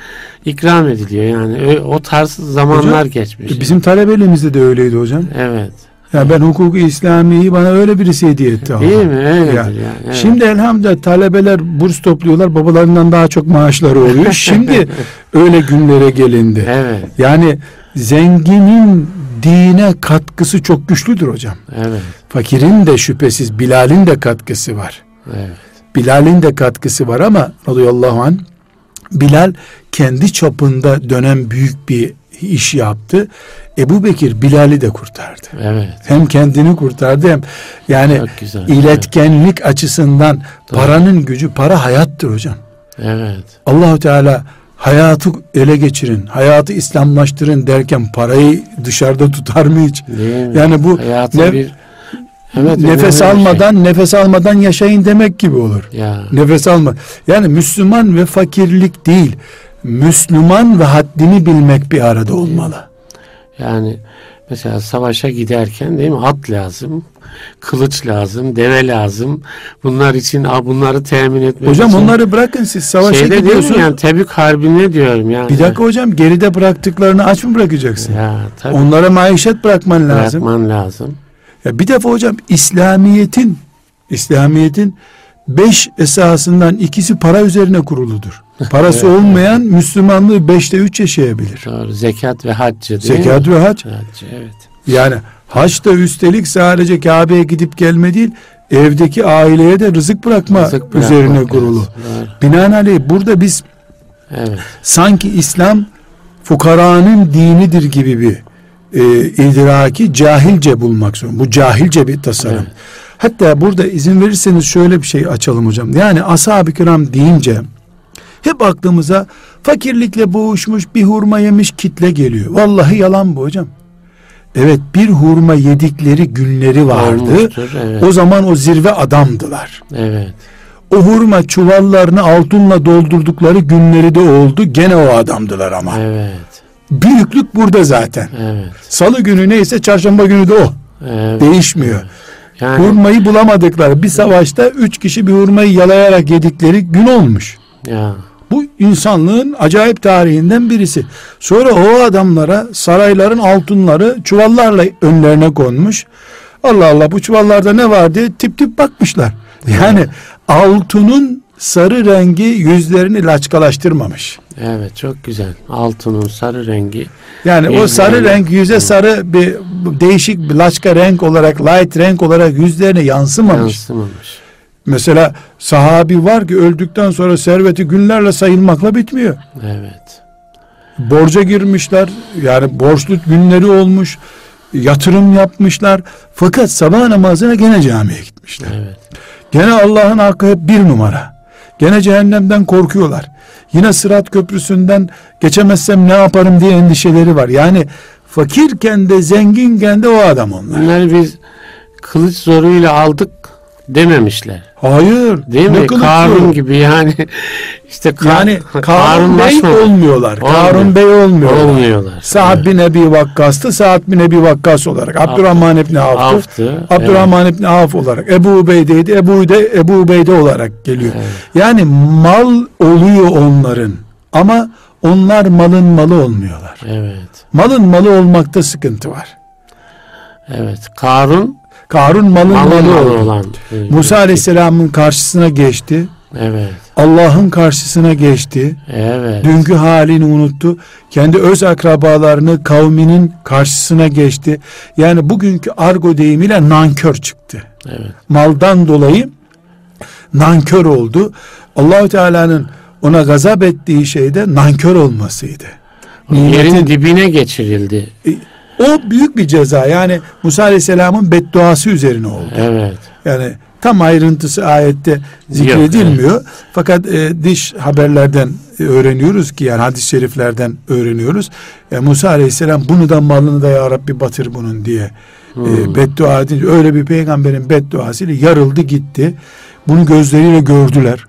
ikram ediliyor. Yani o tarz zamanlar hocam, geçmiş. Bizim talebeliğimizde de öyleydi hocam. Evet. Ya ben hukuku İslami'yi bana öyle birisi hediye etti. Değil mi? Öyledir yani. yani evet. Şimdi elhamdülillah talebeler burs topluyorlar. Babalarından daha çok maaşları oluyor. Şimdi öyle günlere gelindi. Evet. Yani zenginin dine katkısı çok güçlüdür hocam. Evet. Fakirin de şüphesiz Bilal'in de katkısı var. Evet. Bilal'in de katkısı var ama radıyallahu anh Bilal kendi çapında dönem büyük bir iş yaptı. Ebu Bekir Bilal'i de kurtardı. Evet. Hem kendini kurtardı hem yani güzel, iletkenlik evet. açısından Doğru. paranın gücü para hayattır hocam. Evet. Allahu Teala hayatı ele geçirin, hayatı İslamlaştırın derken parayı dışarıda tutar mı hiç? Değil yani bu ne, bir Evet, nefes şey. almadan şey. nefes almadan yaşayın demek gibi olur. Ya. Nefes alma. Yani Müslüman ve fakirlik değil. Müslüman ve haddini bilmek bir arada olmalı. Yani mesela savaşa giderken değil mi at lazım, kılıç lazım, deve lazım. Bunlar için bunları temin etmek hocam için. onları bırakın siz savaşa Şeyde gidiyorsunuz. yani Tebük Harbi'ne diyorum yani. Bir dakika hocam geride bıraktıklarını aç mı bırakacaksın? Ya, tabii. Onlara maişet bırakman lazım. Bırakman lazım. Ya bir defa hocam İslamiyet'in İslamiyet'in beş esasından ikisi para üzerine kuruludur. Parası evet, olmayan evet. Müslümanlığı beşte üç yaşayabilir. Doğru. Zekat ve değil Zekat mi? ve hac. Haccı, evet. Yani haç da üstelik sadece Kabe'ye gidip gelme değil, evdeki aileye de rızık bırakma rızık üzerine kurulu. Binaenaleyh burada biz evet. sanki İslam fukaranın dinidir gibi bir e, idraki cahilce bulmak zorunda. Bu cahilce bir tasarım. Evet. Hatta burada izin verirseniz şöyle bir şey açalım hocam. Yani ashab-ı kiram deyince hep aklımıza fakirlikle boğuşmuş bir hurma yemiş kitle geliyor. Vallahi yalan bu hocam. Evet bir hurma yedikleri günleri vardı. Olmuştur, evet. O zaman o zirve adamdılar. Evet. O hurma çuvallarını altınla doldurdukları günleri de oldu. Gene o adamdılar ama. Evet. Büyüklük burada zaten. Evet. Salı günü neyse çarşamba günü de o. Evet. Değişmiyor. Yani, hurmayı bulamadıkları bir savaşta üç kişi bir hurmayı yalayarak yedikleri gün olmuş. Ya. Bu insanlığın acayip tarihinden birisi. Sonra o adamlara sarayların altınları çuvallarla önlerine konmuş. Allah Allah bu çuvallarda ne var diye tip tip bakmışlar. Yani altının sarı rengi yüzlerini laçkalaştırmamış. Evet çok güzel. Altının sarı rengi. Yani o sarı renk yüze sarı bir değişik bir laçka renk olarak light renk olarak yüzlerine yansımamış. Yansımamış. Mesela sahabi var ki öldükten sonra serveti günlerle sayılmakla bitmiyor. Evet. Borca girmişler. Yani borçlu günleri olmuş. Yatırım yapmışlar. Fakat sabah namazına gene camiye gitmişler. Evet. Gene Allah'ın hakkı hep bir numara. Gene cehennemden korkuyorlar. Yine sırat köprüsünden geçemezsem ne yaparım diye endişeleri var. Yani fakirken de zenginken de o adam onlar. Bunları biz kılıç zoruyla aldık dememişler. Hayır. Değil mi? Karun gibi yani işte Kar, yani Karun Bey olmuyorlar. Olmuyor. Karun Bey olmuyorlar. Olmuyorlar. Sa'd evet. bin Ebi Vakkas'tı. Sa'd bin Ebi Vakkas olarak. Abdurrahman İbni Avf'tı. Abdurrahman evet. İbni Avf olarak. Ebu Ubeyde'ydi. Ebu de Ebu Ubeyde olarak geliyor. Evet. Yani mal oluyor onların. Ama onlar malın malı olmuyorlar. Evet. Malın malı olmakta sıkıntı var. Evet. Karun Karun malın malı, malı olan. Musa Aleyhisselam'ın karşısına geçti. Evet. Allah'ın karşısına geçti. Evet. Dünkü halini unuttu. Kendi öz akrabalarını kavminin karşısına geçti. Yani bugünkü argo deyimiyle nankör çıktı. Evet. Maldan dolayı nankör oldu. Allahu Teala'nın ona gazap ettiği şey de nankör olmasıydı. Yerin dibine geçirildi. E, o büyük bir ceza. Yani Musa Aleyhisselam'ın bedduası üzerine oldu. Evet. Yani tam ayrıntısı ayette zikredilmiyor. Yok, evet. Fakat e, diş haberlerden e, öğreniyoruz ki yani hadis-i şeriflerden öğreniyoruz. E, Musa Aleyhisselam bunu da malını da ya Rabbi batır bunun diye e, hmm. e, beddua edince öyle bir peygamberin bedduasıyla yarıldı gitti. Bunu gözleriyle gördüler.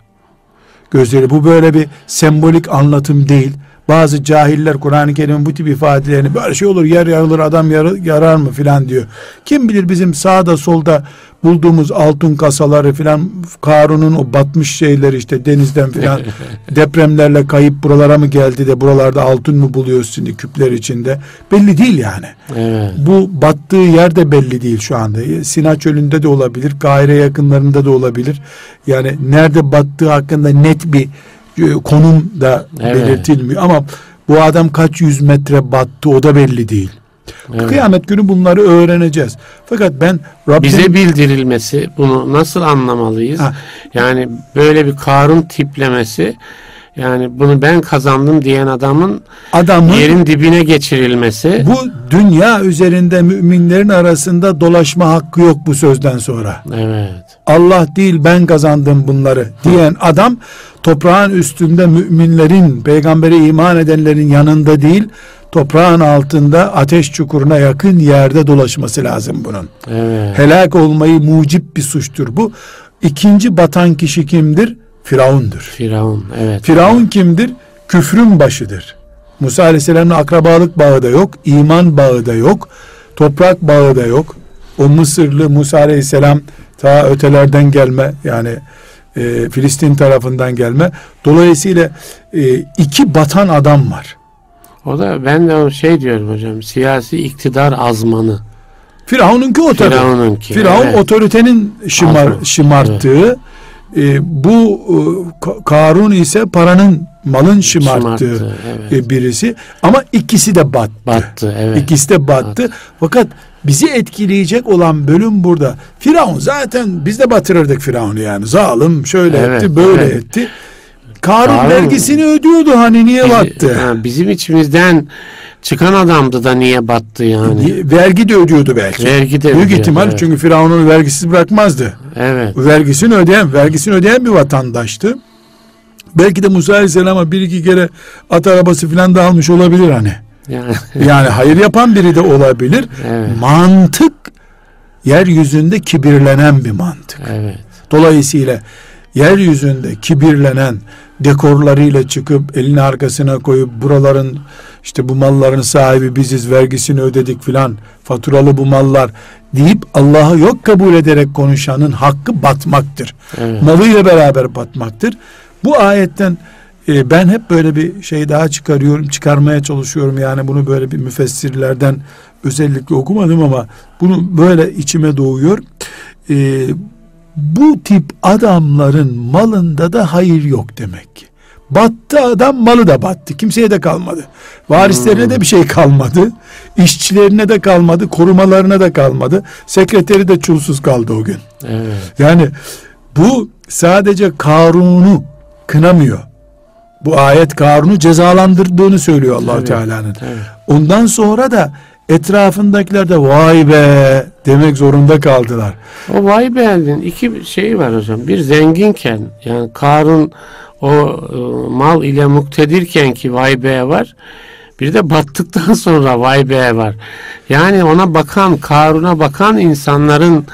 Gözleri bu böyle bir sembolik anlatım değil. Bazı cahiller Kur'an-ı Kerim'in bu tip ifadelerini böyle şey olur yer yarılır adam yar, yarar mı filan diyor. Kim bilir bizim sağda solda bulduğumuz altın kasaları filan Karun'un o batmış şeyleri işte denizden filan depremlerle kayıp buralara mı geldi de buralarda altın mı buluyoruz şimdi küpler içinde belli değil yani. Evet. Bu battığı yer de belli değil şu anda. Sina çölünde de olabilir, Kahire yakınlarında da olabilir. Yani nerede battığı hakkında net bir e, konum da evet. belirtilmiyor ama bu adam kaç yüz metre battı o da belli değil. Evet. Kıyamet günü bunları öğreneceğiz. Fakat ben Rabbim... Bize bildirilmesi bunu nasıl anlamalıyız? Ha. Yani böyle bir Karun tiplemesi yani bunu ben kazandım diyen adamın adamın yerin dibine geçirilmesi. Bu dünya üzerinde müminlerin arasında dolaşma hakkı yok bu sözden sonra. Evet. Allah değil ben kazandım bunları diyen adam toprağın üstünde müminlerin, peygambere iman edenlerin yanında değil, toprağın altında ateş çukuruna yakın yerde dolaşması lazım bunun. Evet. Helak olmayı mucip bir suçtur bu. İkinci batan kişi kimdir? Firavundur. Firavun, evet. Firavun kimdir? Küfrün başıdır. Musa Aleyhisselam'ın akrabalık bağı da yok, iman bağı da yok, toprak bağı da yok. O Mısırlı Musa Aleyhisselam ta ötelerden gelme yani e, Filistin tarafından gelme. Dolayısıyla e, iki batan adam var. O da ben de o şey diyorum hocam siyasi iktidar azmanı. Firavun'unki o tabi. Firavun'unki. Firavun evet. otoritenin şımar, şımarttığı evet. E, bu e, Karun ise paranın malın şımarttığı Şımarttı, evet. e, birisi ama ikisi de battı. Battı evet. İkisi de battı. battı. Fakat bizi etkileyecek olan bölüm burada. Firavun zaten biz de batırırdık Firavun'u yani. Zalim şöyle evet, etti, böyle evet. etti. Karun, Karun vergisini ödüyordu hani niye bizi, battı? Ha, bizim içimizden çıkan adamdı da niye battı yani? Vergi de ödüyordu belki. Vergi de Büyük ödüyor, ihtimal evet. çünkü Firavun'u vergisiz bırakmazdı. Evet. Vergisini ödeyen, vergisini ödeyen bir vatandaştı. Belki de Musa Aleyhisselam'a bir iki kere at arabası falan da almış olabilir hani. Yani, yani hayır yapan biri de olabilir. Evet. Mantık yeryüzünde kibirlenen bir mantık. Evet. Dolayısıyla yeryüzünde kibirlenen dekorlarıyla çıkıp elini arkasına koyup buraların işte bu malların sahibi biziz vergisini ödedik filan faturalı bu mallar deyip Allah'ı yok kabul ederek konuşanın hakkı batmaktır. Evet. Malıyla beraber batmaktır. Bu ayetten e, ben hep böyle bir şey daha çıkarıyorum, çıkarmaya çalışıyorum. Yani bunu böyle bir müfessirlerden özellikle okumadım ama bunu böyle içime doğuyor. E, bu tip adamların malında da hayır yok demek ki. Battı adam malı da battı. Kimseye de kalmadı. Varislerine de bir şey kalmadı. İşçilerine de kalmadı. Korumalarına da kalmadı. Sekreteri de çulsuz kaldı o gün. Evet. Yani bu sadece Karun'u kınamıyor. Bu ayet Karun'u cezalandırdığını söylüyor allah evet, Teala'nın. Evet. Ondan sonra da etrafındakiler de vay be demek zorunda kaldılar. O vay be'nin iki şey var hocam. Bir zenginken yani Karun o e, mal ile muktedirken ki vay be var. Bir de battıktan sonra vay be var. Yani ona bakan, Karun'a bakan insanların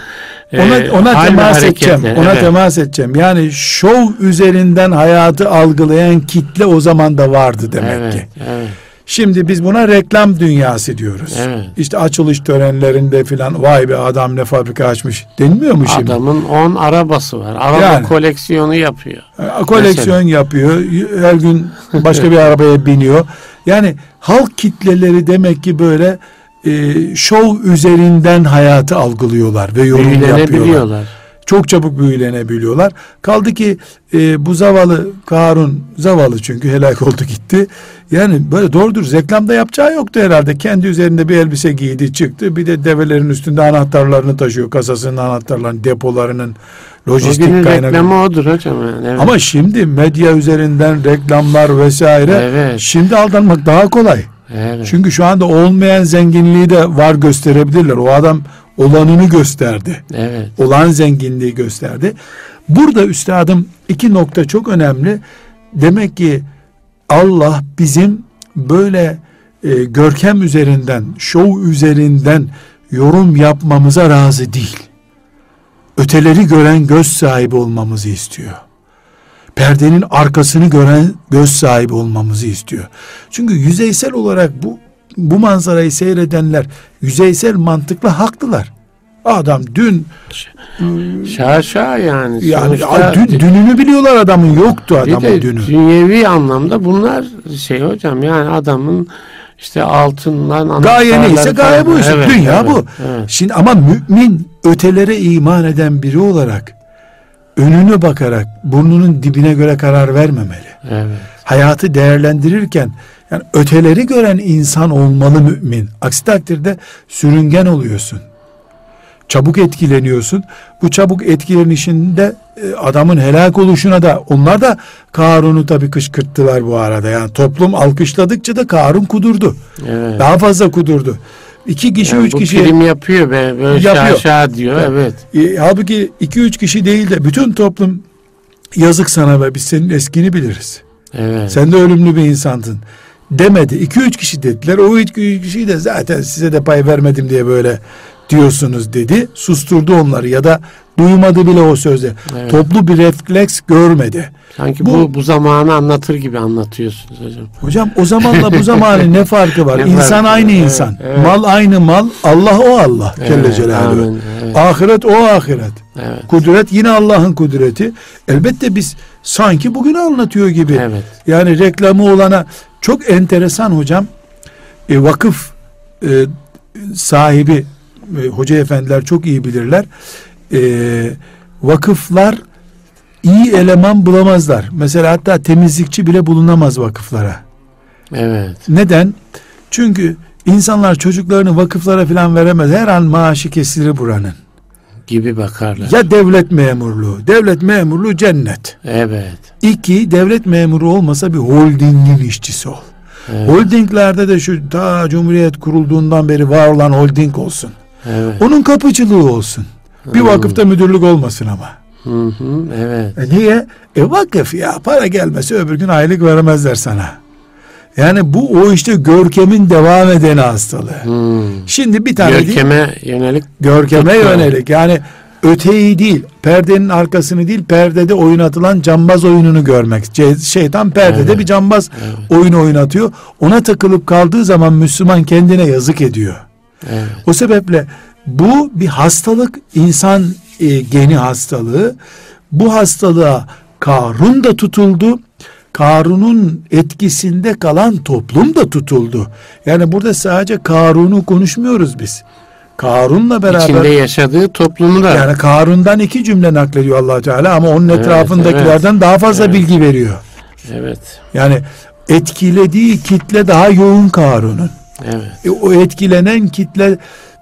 ona e, ona temas edeceğim. Ona evet. temas edeceğim. Yani şov üzerinden hayatı algılayan kitle o zaman da vardı demek evet, ki. Evet. Şimdi biz buna reklam dünyası diyoruz. Evet. İşte açılış törenlerinde filan vay be adam ne fabrika açmış denmiyor mu şimdi? Adamın 10 arabası var. Araba yani, koleksiyonu yapıyor. Koleksiyon Mesela. yapıyor. Her gün başka bir arabaya biniyor. Yani halk kitleleri demek ki böyle e, şov üzerinden hayatı algılıyorlar ve yorum yapıyorlar. Çok çabuk büyülenebiliyorlar. Kaldı ki e, bu zavallı Karun zavallı çünkü helak oldu gitti. Yani böyle doğrudur reklamda yapacağı yoktu herhalde. Kendi üzerinde bir elbise giydi çıktı. Bir de develerin üstünde anahtarlarını taşıyor. Kasasının anahtarlarını, depolarının lojistik kaynağı. reklamı odur hocam. Yani, evet. Ama şimdi medya üzerinden reklamlar vesaire. Evet. Şimdi aldanmak daha kolay. Evet. Çünkü şu anda olmayan zenginliği de var gösterebilirler. O adam olanını gösterdi. Evet. Olan zenginliği gösterdi. Burada üstadım iki nokta çok önemli. Demek ki Allah bizim böyle e, görkem üzerinden, şov üzerinden yorum yapmamıza razı değil. Öteleri gören göz sahibi olmamızı istiyor. Perdenin arkasını gören göz sahibi olmamızı istiyor. Çünkü yüzeysel olarak bu bu manzarayı seyredenler yüzeysel mantıkla haklılar. Adam dün şaşa yani. Yani dün, dününü biliyorlar adamın yoktu adamın bir de dünü. Dünyevi anlamda bunlar şey hocam yani adamın işte altından gaye neyse gaye bu işte evet, dünya evet, bu. Evet. Şimdi ama mümin ötelere iman eden biri olarak önüne bakarak burnunun dibine göre karar vermemeli. Evet. Hayatı değerlendirirken yani öteleri gören insan olmalı mümin. Aksi takdirde sürüngen oluyorsun. Çabuk etkileniyorsun. Bu çabuk etkilenişinde e, adamın helak oluşuna da onlar da Karun'u tabii kışkırttılar bu arada. Yani toplum alkışladıkça da Karun kudurdu. Evet. Daha fazla kudurdu. İki kişi, yani üç bu kişi. prim yapıyor be, böyle yapıyor. şaşa diyor. Evet. evet. E, halbuki iki, üç kişi değil de bütün toplum yazık sana be biz senin eskini biliriz. Evet. Sen de ölümlü bir insandın demedi. İki üç kişi dediler. O iki üç kişi de zaten size de pay vermedim diye böyle diyorsunuz dedi. Susturdu onları ya da duymadı bile o sözü. Evet. Toplu bir refleks görmedi. Sanki bu, bu bu zamanı anlatır gibi anlatıyorsunuz hocam. Hocam o zamanla bu zamanın ne farkı var? ne insan farkı? aynı evet, insan. Evet. Mal aynı mal. Allah o Allah evet, Celle Celaluhu. Evet. Ahiret o ahiret. Evet. Kudret yine Allah'ın kudreti. Elbette biz sanki bugünü anlatıyor gibi. Evet. Yani reklamı olana çok enteresan hocam. E, vakıf e, sahibi e, hoca efendiler çok iyi bilirler. E, vakıflar iyi eleman bulamazlar. Mesela hatta temizlikçi bile bulunamaz vakıflara. Evet. Neden? Çünkü insanlar çocuklarını vakıflara falan veremez. Her an maaşı kesilir buranın. Gibi bakarlar. Ya devlet memurluğu. Devlet memurluğu cennet. Evet. İki, devlet memuru olmasa bir holdingin işçisi ol. Evet. Holdinglerde de şu ta Cumhuriyet kurulduğundan beri var olan holding olsun. Evet. Onun kapıcılığı olsun. Bir hmm. vakıfta müdürlük olmasın ama. Hı hı, evet. E niye? E vakıf ya para gelmesi öbür gün aylık veremezler sana. Yani bu o işte görkemin devam eden hastalığı. Hmm. Şimdi bir tane görkeme değil, yönelik görkeme tutma. yönelik yani öteyi değil perdenin arkasını değil perdede oynatılan cambaz oyununu görmek. Şeytan perdede evet. bir cambaz evet. oyunu oynatıyor. Ona takılıp kaldığı zaman Müslüman kendine yazık ediyor. Evet. O sebeple bu bir hastalık insan e, geni hastalığı. Bu hastalığa Karun da tutuldu. Karun'un etkisinde kalan toplum da tutuldu. Yani burada sadece Karun'u konuşmuyoruz biz. Karun'la beraber içinde yaşadığı toplumu da yani Karun'dan iki cümle naklediyor Allah Teala ama onun evet, etrafındakilerden evet, daha fazla evet. bilgi veriyor. Evet. Yani etkilediği kitle daha yoğun Karun'un. Evet. E, o etkilenen kitle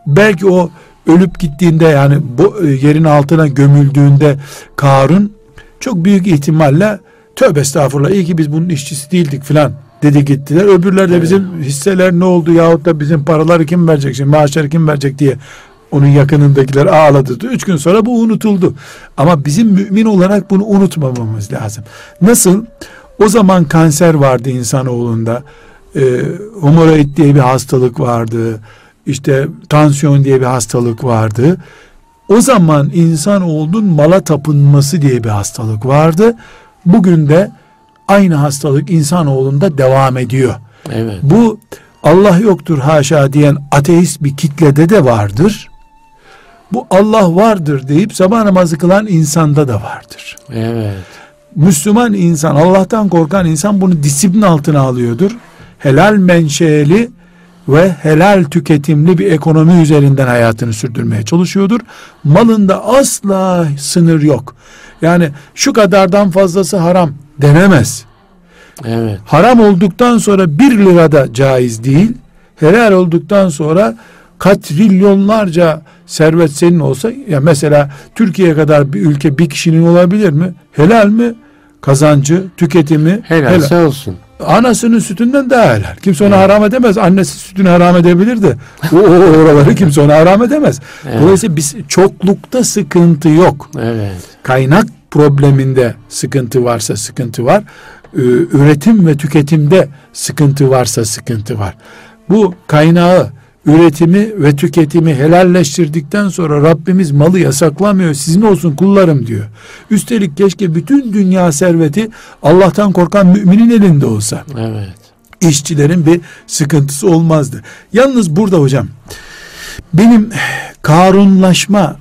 belki o ölüp gittiğinde yani bu e, yerin altına gömüldüğünde Karun çok büyük ihtimalle tövbe estağfurullah iyi ki biz bunun işçisi değildik filan dedi gittiler. Öbürler de bizim hisseler ne oldu yahut da bizim paraları kim verecek şimdi maaşları kim verecek diye onun yakınındakiler ağladı. Üç gün sonra bu unutuldu. Ama bizim mümin olarak bunu unutmamamız lazım. Nasıl? O zaman kanser vardı insanoğlunda. Ee, hemoroid diye bir hastalık vardı işte tansiyon diye bir hastalık vardı. O zaman insan oldun mala tapınması diye bir hastalık vardı. Bugün de aynı hastalık insan oğlunda devam ediyor. Evet. Bu Allah yoktur haşa diyen ateist bir kitlede de vardır. Bu Allah vardır deyip sabah namazı kılan insanda da vardır. Evet. Müslüman insan, Allah'tan korkan insan bunu disiplin altına alıyordur. Helal menşeli ve helal tüketimli bir ekonomi üzerinden hayatını sürdürmeye çalışıyordur. Malında asla sınır yok. Yani şu kadardan fazlası haram denemez. Evet. Haram olduktan sonra bir lirada caiz değil. Helal olduktan sonra katrilyonlarca servet senin olsa ya mesela Türkiye kadar bir ülke bir kişinin olabilir mi? Helal mi? Kazancı, tüketimi Helalse helal. olsun. Anasının sütünden daha helal. Kimse ona evet. haram edemez. Annesi sütünü haram edebilir de o, o oraları kimse ona haram edemez. Evet. Dolayısıyla biz çoklukta sıkıntı yok. Evet. Kaynak probleminde sıkıntı varsa sıkıntı var. Ee, üretim ve tüketimde sıkıntı varsa sıkıntı var. Bu kaynağı üretimi ve tüketimi helalleştirdikten sonra Rabbimiz malı yasaklamıyor. Sizin olsun kullarım diyor. Üstelik keşke bütün dünya serveti Allah'tan korkan müminin elinde olsa. Evet. İşçilerin bir sıkıntısı olmazdı. Yalnız burada hocam benim karunlaşma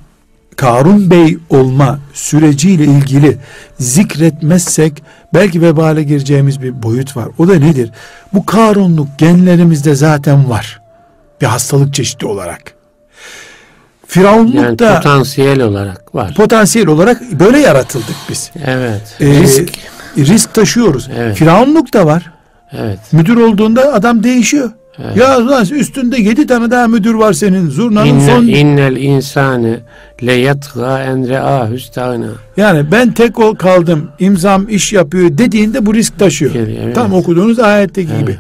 Karun Bey olma süreciyle ilgili zikretmezsek belki vebale gireceğimiz bir boyut var. O da nedir? Bu Karunluk genlerimizde zaten var bir hastalık çeşidi olarak. Firavunluk yani da potansiyel olarak var. Potansiyel olarak böyle yaratıldık biz. Evet. Ee, risk risk taşıyoruz. Evet. Firavunluk da var. Evet. Müdür olduğunda adam değişiyor. Evet. Ya lan üstünde yedi tane daha müdür var senin. Zurnanın İnne, son... İnnel insane le yatga en re'a hüstâna. Yani ben tek ol kaldım, imzam iş yapıyor dediğinde bu risk taşıyor. Evet. Tam okuduğunuz ayetteki evet. gibi.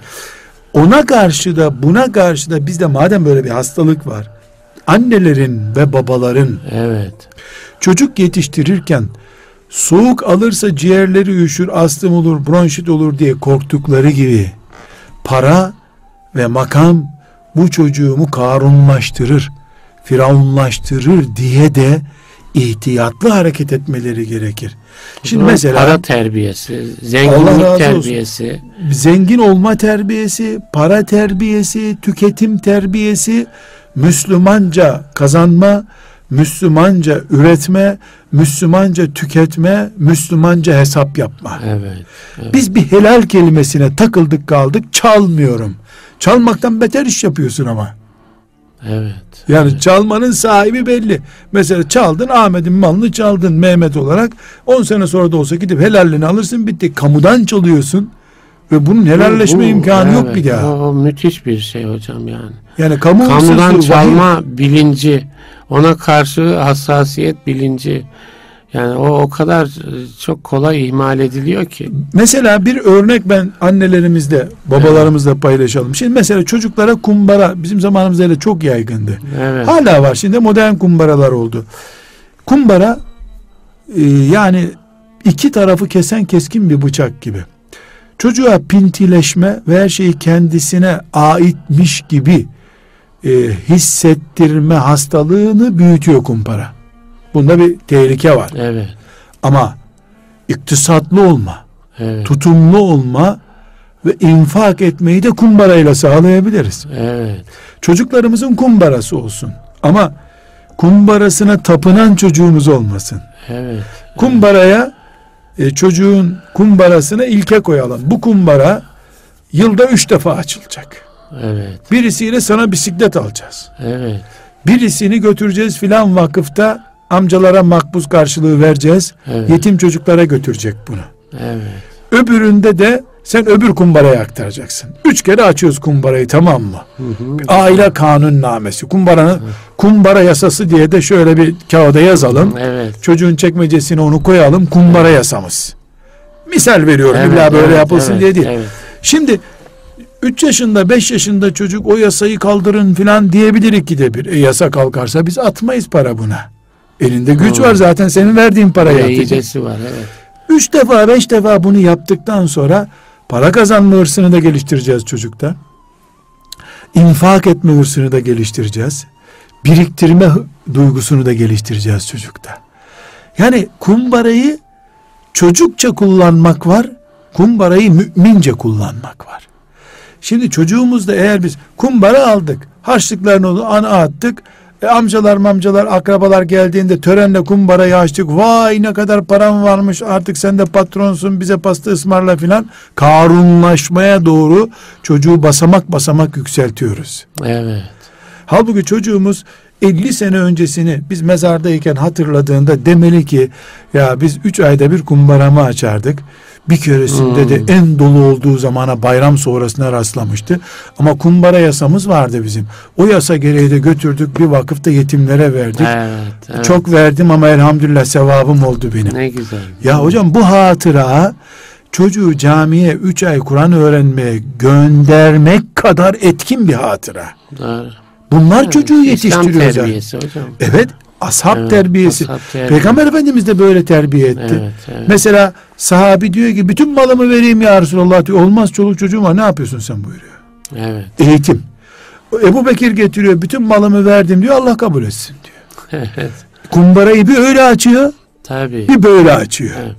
Ona karşı da buna karşı da bizde madem böyle bir hastalık var. Annelerin ve babaların evet. çocuk yetiştirirken soğuk alırsa ciğerleri üşür, astım olur, bronşit olur diye korktukları gibi para ve makam bu çocuğumu karunlaştırır, firavunlaştırır diye de ihtiyatlı hareket etmeleri gerekir. Şimdi mesela para terbiyesi, zenginlik terbiyesi, olsun. zengin olma terbiyesi, para terbiyesi, tüketim terbiyesi, Müslümanca kazanma, Müslümanca üretme, Müslümanca tüketme, Müslümanca hesap yapma. Evet, evet. Biz bir helal kelimesine takıldık kaldık, çalmıyorum. Çalmaktan beter iş yapıyorsun ama. Evet. Yani evet. çalmanın sahibi belli. Mesela çaldın Ahmet'in malını çaldın Mehmet olarak. 10 sene sonra da olsa gidip helallini alırsın bitti. Kamudan çalıyorsun. Ve bunun helalleşme bu, imkanı evet, yok bir daha. O, müthiş bir şey hocam yani. Yani kamu kamudan çalma bilinci, ona karşı hassasiyet bilinci yani o o kadar e, çok kolay ihmal ediliyor ki. Mesela bir örnek ben annelerimizle, babalarımızla evet. paylaşalım. Şimdi mesela çocuklara kumbara bizim zamanımızda öyle çok yaygındı. Evet. Hala var. Şimdi modern kumbaralar oldu. Kumbara e, yani iki tarafı kesen keskin bir bıçak gibi. Çocuğa pintileşme ve her şeyi kendisine aitmiş gibi e, hissettirme hastalığını büyütüyor kumbara. Bunda bir tehlike var. Evet. Ama iktisatlı olma, evet. tutumlu olma ve infak etmeyi de kumbarayla sağlayabiliriz. Evet. Çocuklarımızın kumbarası olsun. Ama kumbarasına tapınan çocuğumuz olmasın. Evet. Kumbaraya e, çocuğun kumbarasına ilke koyalım. Bu kumbara yılda üç defa açılacak. Evet. Birisiyle sana bisiklet alacağız. Evet. Birisini götüreceğiz filan vakıfta amcalara makbuz karşılığı vereceğiz. Evet. Yetim çocuklara götürecek bunu. Evet. Öbüründe de sen öbür kumbaraya aktaracaksın. Üç kere açıyoruz kumbarayı tamam mı? Hı hı. Aile kanunnamesi. Kumbaranın kumbara yasası diye de şöyle bir kağıda yazalım. Evet. Çocuğun çekmecesine onu koyalım. Kumbara evet. yasamız. Misal veriyorum. Evet, İlla böyle evet, yapılsın evet, diye değil. Evet. Şimdi 3 yaşında 5 yaşında çocuk o yasayı kaldırın filan diyebilir ki de bir. E, yasa kalkarsa biz atmayız para buna. Elinde güç var zaten senin verdiğin parayı atacak. var evet. Üç defa beş defa bunu yaptıktan sonra para kazanma hırsını da geliştireceğiz çocukta. İnfak etme hırsını da geliştireceğiz. Biriktirme duygusunu da geliştireceğiz çocukta. Yani kumbarayı çocukça kullanmak var, kumbarayı mümince kullanmak var. Şimdi çocuğumuzda eğer biz kumbara aldık, harçlıklarını ana attık, E, amcalar mamcalar akrabalar geldiğinde törenle kumbarayı açtık. Vay ne kadar param varmış artık sen de patronsun bize pasta ısmarla filan. Karunlaşmaya doğru çocuğu basamak basamak yükseltiyoruz. Evet. Halbuki çocuğumuz 50 sene öncesini biz mezardayken hatırladığında demeli ki ya biz 3 ayda bir kumbaramı açardık. Bir keresinde hmm. de en dolu olduğu zamana bayram sonrasına rastlamıştı. Ama kumbara yasamız vardı bizim. O yasa gereği de götürdük bir vakıfta yetimlere verdik. Evet, evet. Çok verdim ama elhamdülillah sevabım oldu benim. Ne güzel. Ya hocam bu hatıra çocuğu camiye 3 ay Kur'an öğrenmeye göndermek kadar etkin bir hatıra. Doğru. Bunlar evet, çocuğu yetiştiriyor İslam terbiyesi hocam. Evet. Ashab evet, terbiyesi. Ashab terbiyesi. Peygamber Efendimiz de böyle terbiye etti. Evet, evet. Mesela sahabi diyor ki bütün malımı vereyim ya Resulallah diyor. Olmaz çoluk çocuğum var ne yapıyorsun sen buyuruyor. Evet. Eğitim. Ebu Bekir getiriyor bütün malımı verdim diyor Allah kabul etsin diyor. Evet. Kumbarayı bir öyle açıyor. Tabii. Bir böyle açıyor. Evet.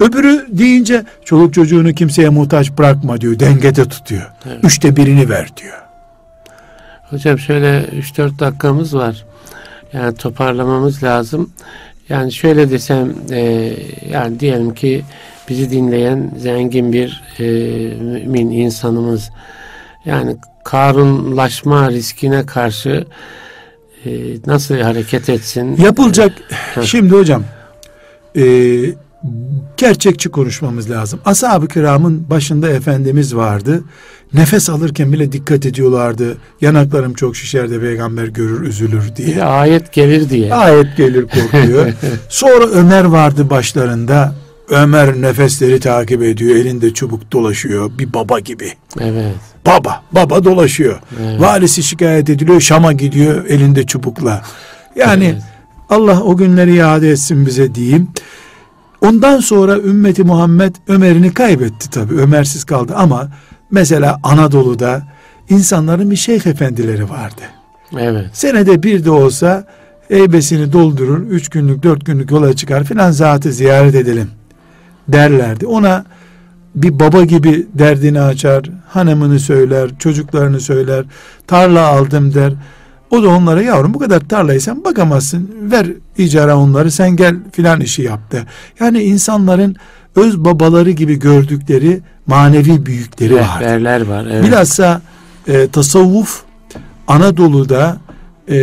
Öbürü deyince çoluk çocuğunu kimseye muhtaç bırakma diyor. Dengede tutuyor. Evet. Üçte birini ver diyor. Hocam şöyle 3-4 dakikamız var. Yani toparlamamız lazım. Yani şöyle desem e, yani diyelim ki bizi dinleyen zengin bir e, mümin insanımız yani karunlaşma riskine karşı e, nasıl hareket etsin? Yapılacak. Şimdi hocam e, gerçekçi konuşmamız lazım. Ashab-ı kiramın başında Efendimiz vardı. Nefes alırken bile dikkat ediyorlardı. Yanaklarım çok şişerdi peygamber görür üzülür diye. Bir ayet gelir diye. Ayet gelir korkuyor. Sonra Ömer vardı başlarında. Ömer nefesleri takip ediyor. Elinde çubuk dolaşıyor. Bir baba gibi. Evet. Baba. Baba dolaşıyor. Evet. Valisi şikayet ediliyor. Şam'a gidiyor elinde çubukla. Yani evet. Allah o günleri iade etsin bize diyeyim. Ondan sonra ümmeti Muhammed Ömer'ini kaybetti tabi. Ömersiz kaldı ama mesela Anadolu'da insanların bir şeyh efendileri vardı. Evet. Senede bir de olsa eybesini doldurur, üç günlük, dört günlük yola çıkar filan zatı ziyaret edelim derlerdi. Ona bir baba gibi derdini açar, hanımını söyler, çocuklarını söyler, tarla aldım der. O da onlara yavrum bu kadar tarlayı sen bakamazsın. Ver icara onları sen gel filan işi yaptı. Yani insanların öz babaları gibi gördükleri manevi büyükleri var. Rehberler var. Evet. Bilhassa e, tasavvuf Anadolu'da e,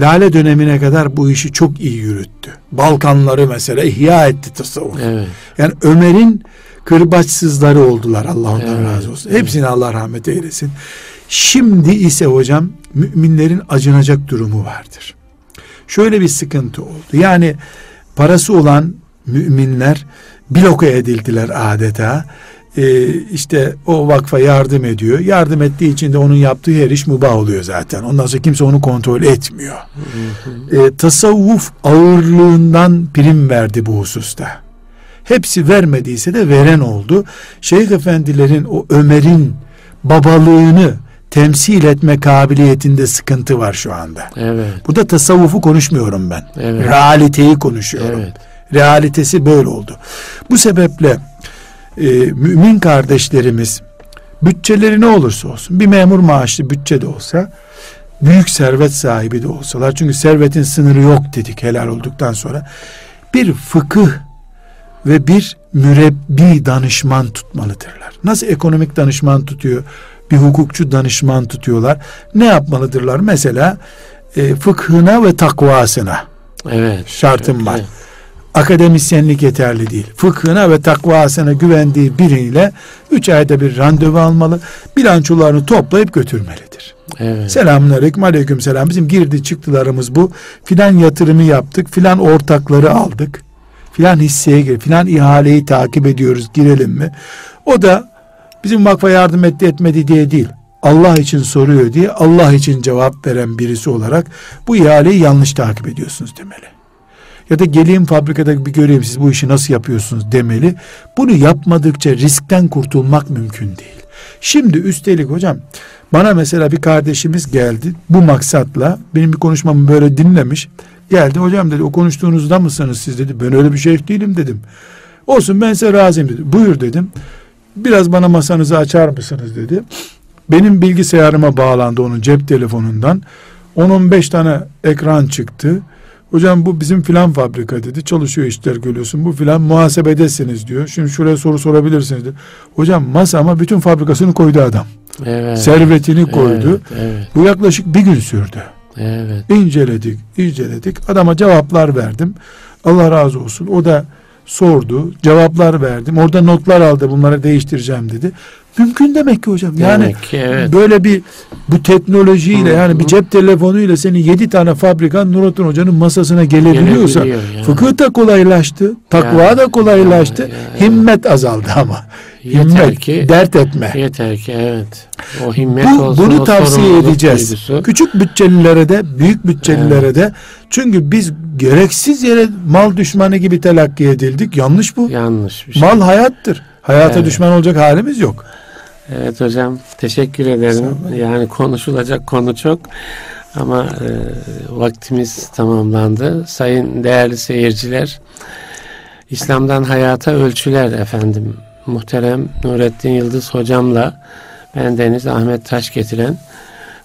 Lale dönemine kadar bu işi çok iyi yürüttü. Balkanları mesela ihya etti tasavvuf. Evet. Yani Ömer'in kırbaçsızları oldular Allah ondan evet. razı olsun. Hepsine evet. Allah rahmet eylesin. Şimdi ise hocam müminlerin acınacak durumu vardır. Şöyle bir sıkıntı oldu. Yani parası olan müminler bloke edildiler adeta. Ee, işte o vakfa yardım ediyor. Yardım ettiği için de onun yaptığı her iş mubah oluyor zaten. Ondan sonra kimse onu kontrol etmiyor. Ee, tasavvuf ağırlığından prim verdi bu hususta. Hepsi vermediyse de veren oldu. Şeyh efendilerin o Ömer'in babalığını temsil etme kabiliyetinde sıkıntı var şu anda. Evet. Burada tasavvufu konuşmuyorum ben. Evet. Realiteyi konuşuyorum. Evet. Realitesi böyle oldu. Bu sebeple e, mümin kardeşlerimiz bütçeleri ne olursa olsun bir memur maaşlı bütçe de olsa büyük servet sahibi de olsalar çünkü servetin sınırı yok dedik helal olduktan sonra bir fıkıh ve bir mürebbi danışman tutmalıdırlar. Nasıl ekonomik danışman tutuyor? Bir hukukçu danışman tutuyorlar. Ne yapmalıdırlar? Mesela e, fıkhına ve takvasına evet, şartım evet, var. Akademisyenlik yeterli değil. Fıkhına ve takvasına güvendiği biriyle üç ayda bir randevu almalı. Bilançolarını toplayıp götürmelidir. Evet. Selamun aleyküm aleyküm selam. Bizim girdi çıktılarımız bu. Filan yatırımı yaptık. Filan ortakları aldık. Filan hisseye gir. Filan ihaleyi takip ediyoruz. Girelim mi? O da Bizim vakfa yardım etti etmedi diye değil. Allah için soruyor diye Allah için cevap veren birisi olarak bu ihaleyi yanlış takip ediyorsunuz demeli. Ya da geleyim fabrikada bir göreyim siz bu işi nasıl yapıyorsunuz demeli. Bunu yapmadıkça riskten kurtulmak mümkün değil. Şimdi üstelik hocam bana mesela bir kardeşimiz geldi bu maksatla benim bir konuşmamı böyle dinlemiş. Geldi hocam dedi o konuştuğunuzda mısınız siz dedi. Ben öyle bir şey değilim dedim. Olsun ben size razıyım dedi. Buyur dedim biraz bana masanızı açar mısınız dedi. Benim bilgisayarıma bağlandı onun cep telefonundan. 10-15 tane ekran çıktı. Hocam bu bizim filan fabrika dedi. Çalışıyor işler görüyorsun. Bu filan muhasebedesiniz diyor. Şimdi şuraya soru sorabilirsiniz diyor. Hocam masa ama bütün fabrikasını koydu adam. Evet. Servetini koydu. Evet, evet, Bu yaklaşık bir gün sürdü. evet. İnceledik, inceledik. Adama cevaplar verdim. Allah razı olsun. O da sordu, cevaplar verdim. Orada notlar aldı. Bunları değiştireceğim dedi. Mümkün demek ki hocam. Yani Demek ki evet. böyle bir bu teknolojiyle Hı, yani bir cep telefonuyla senin yedi tane fabrikan Nurattin Hoca'nın masasına gelebiliyorsa Gelebiliyor yani. fıkıh da kolaylaştı, takva Ya, da kolaylaştı, ya, ya, himmet azaldı ama. Yeter himmet, ki dert etme. yeter ki evet. O himmet Bu, olsun. bunu tavsiye edeceğiz. duygusu. Küçük bütçelilere de, büyük bütçelilere de. Çünkü biz gereksiz yere mal düşmanı gibi telakki edildik. Yanlış bu. Yanlış bir şey. Mal hayattır. Hayata Evet. düşman olacak halimiz yok. Evet hocam teşekkür ederim. Yani konuşulacak konu çok ama e, vaktimiz tamamlandı. Sayın değerli seyirciler İslam'dan hayata ölçüler efendim. Muhterem Nurettin Yıldız hocamla ben Deniz Ahmet Taş getiren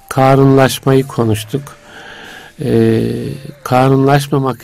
Karunlaşmayı konuştuk. E, karunlaşmamak için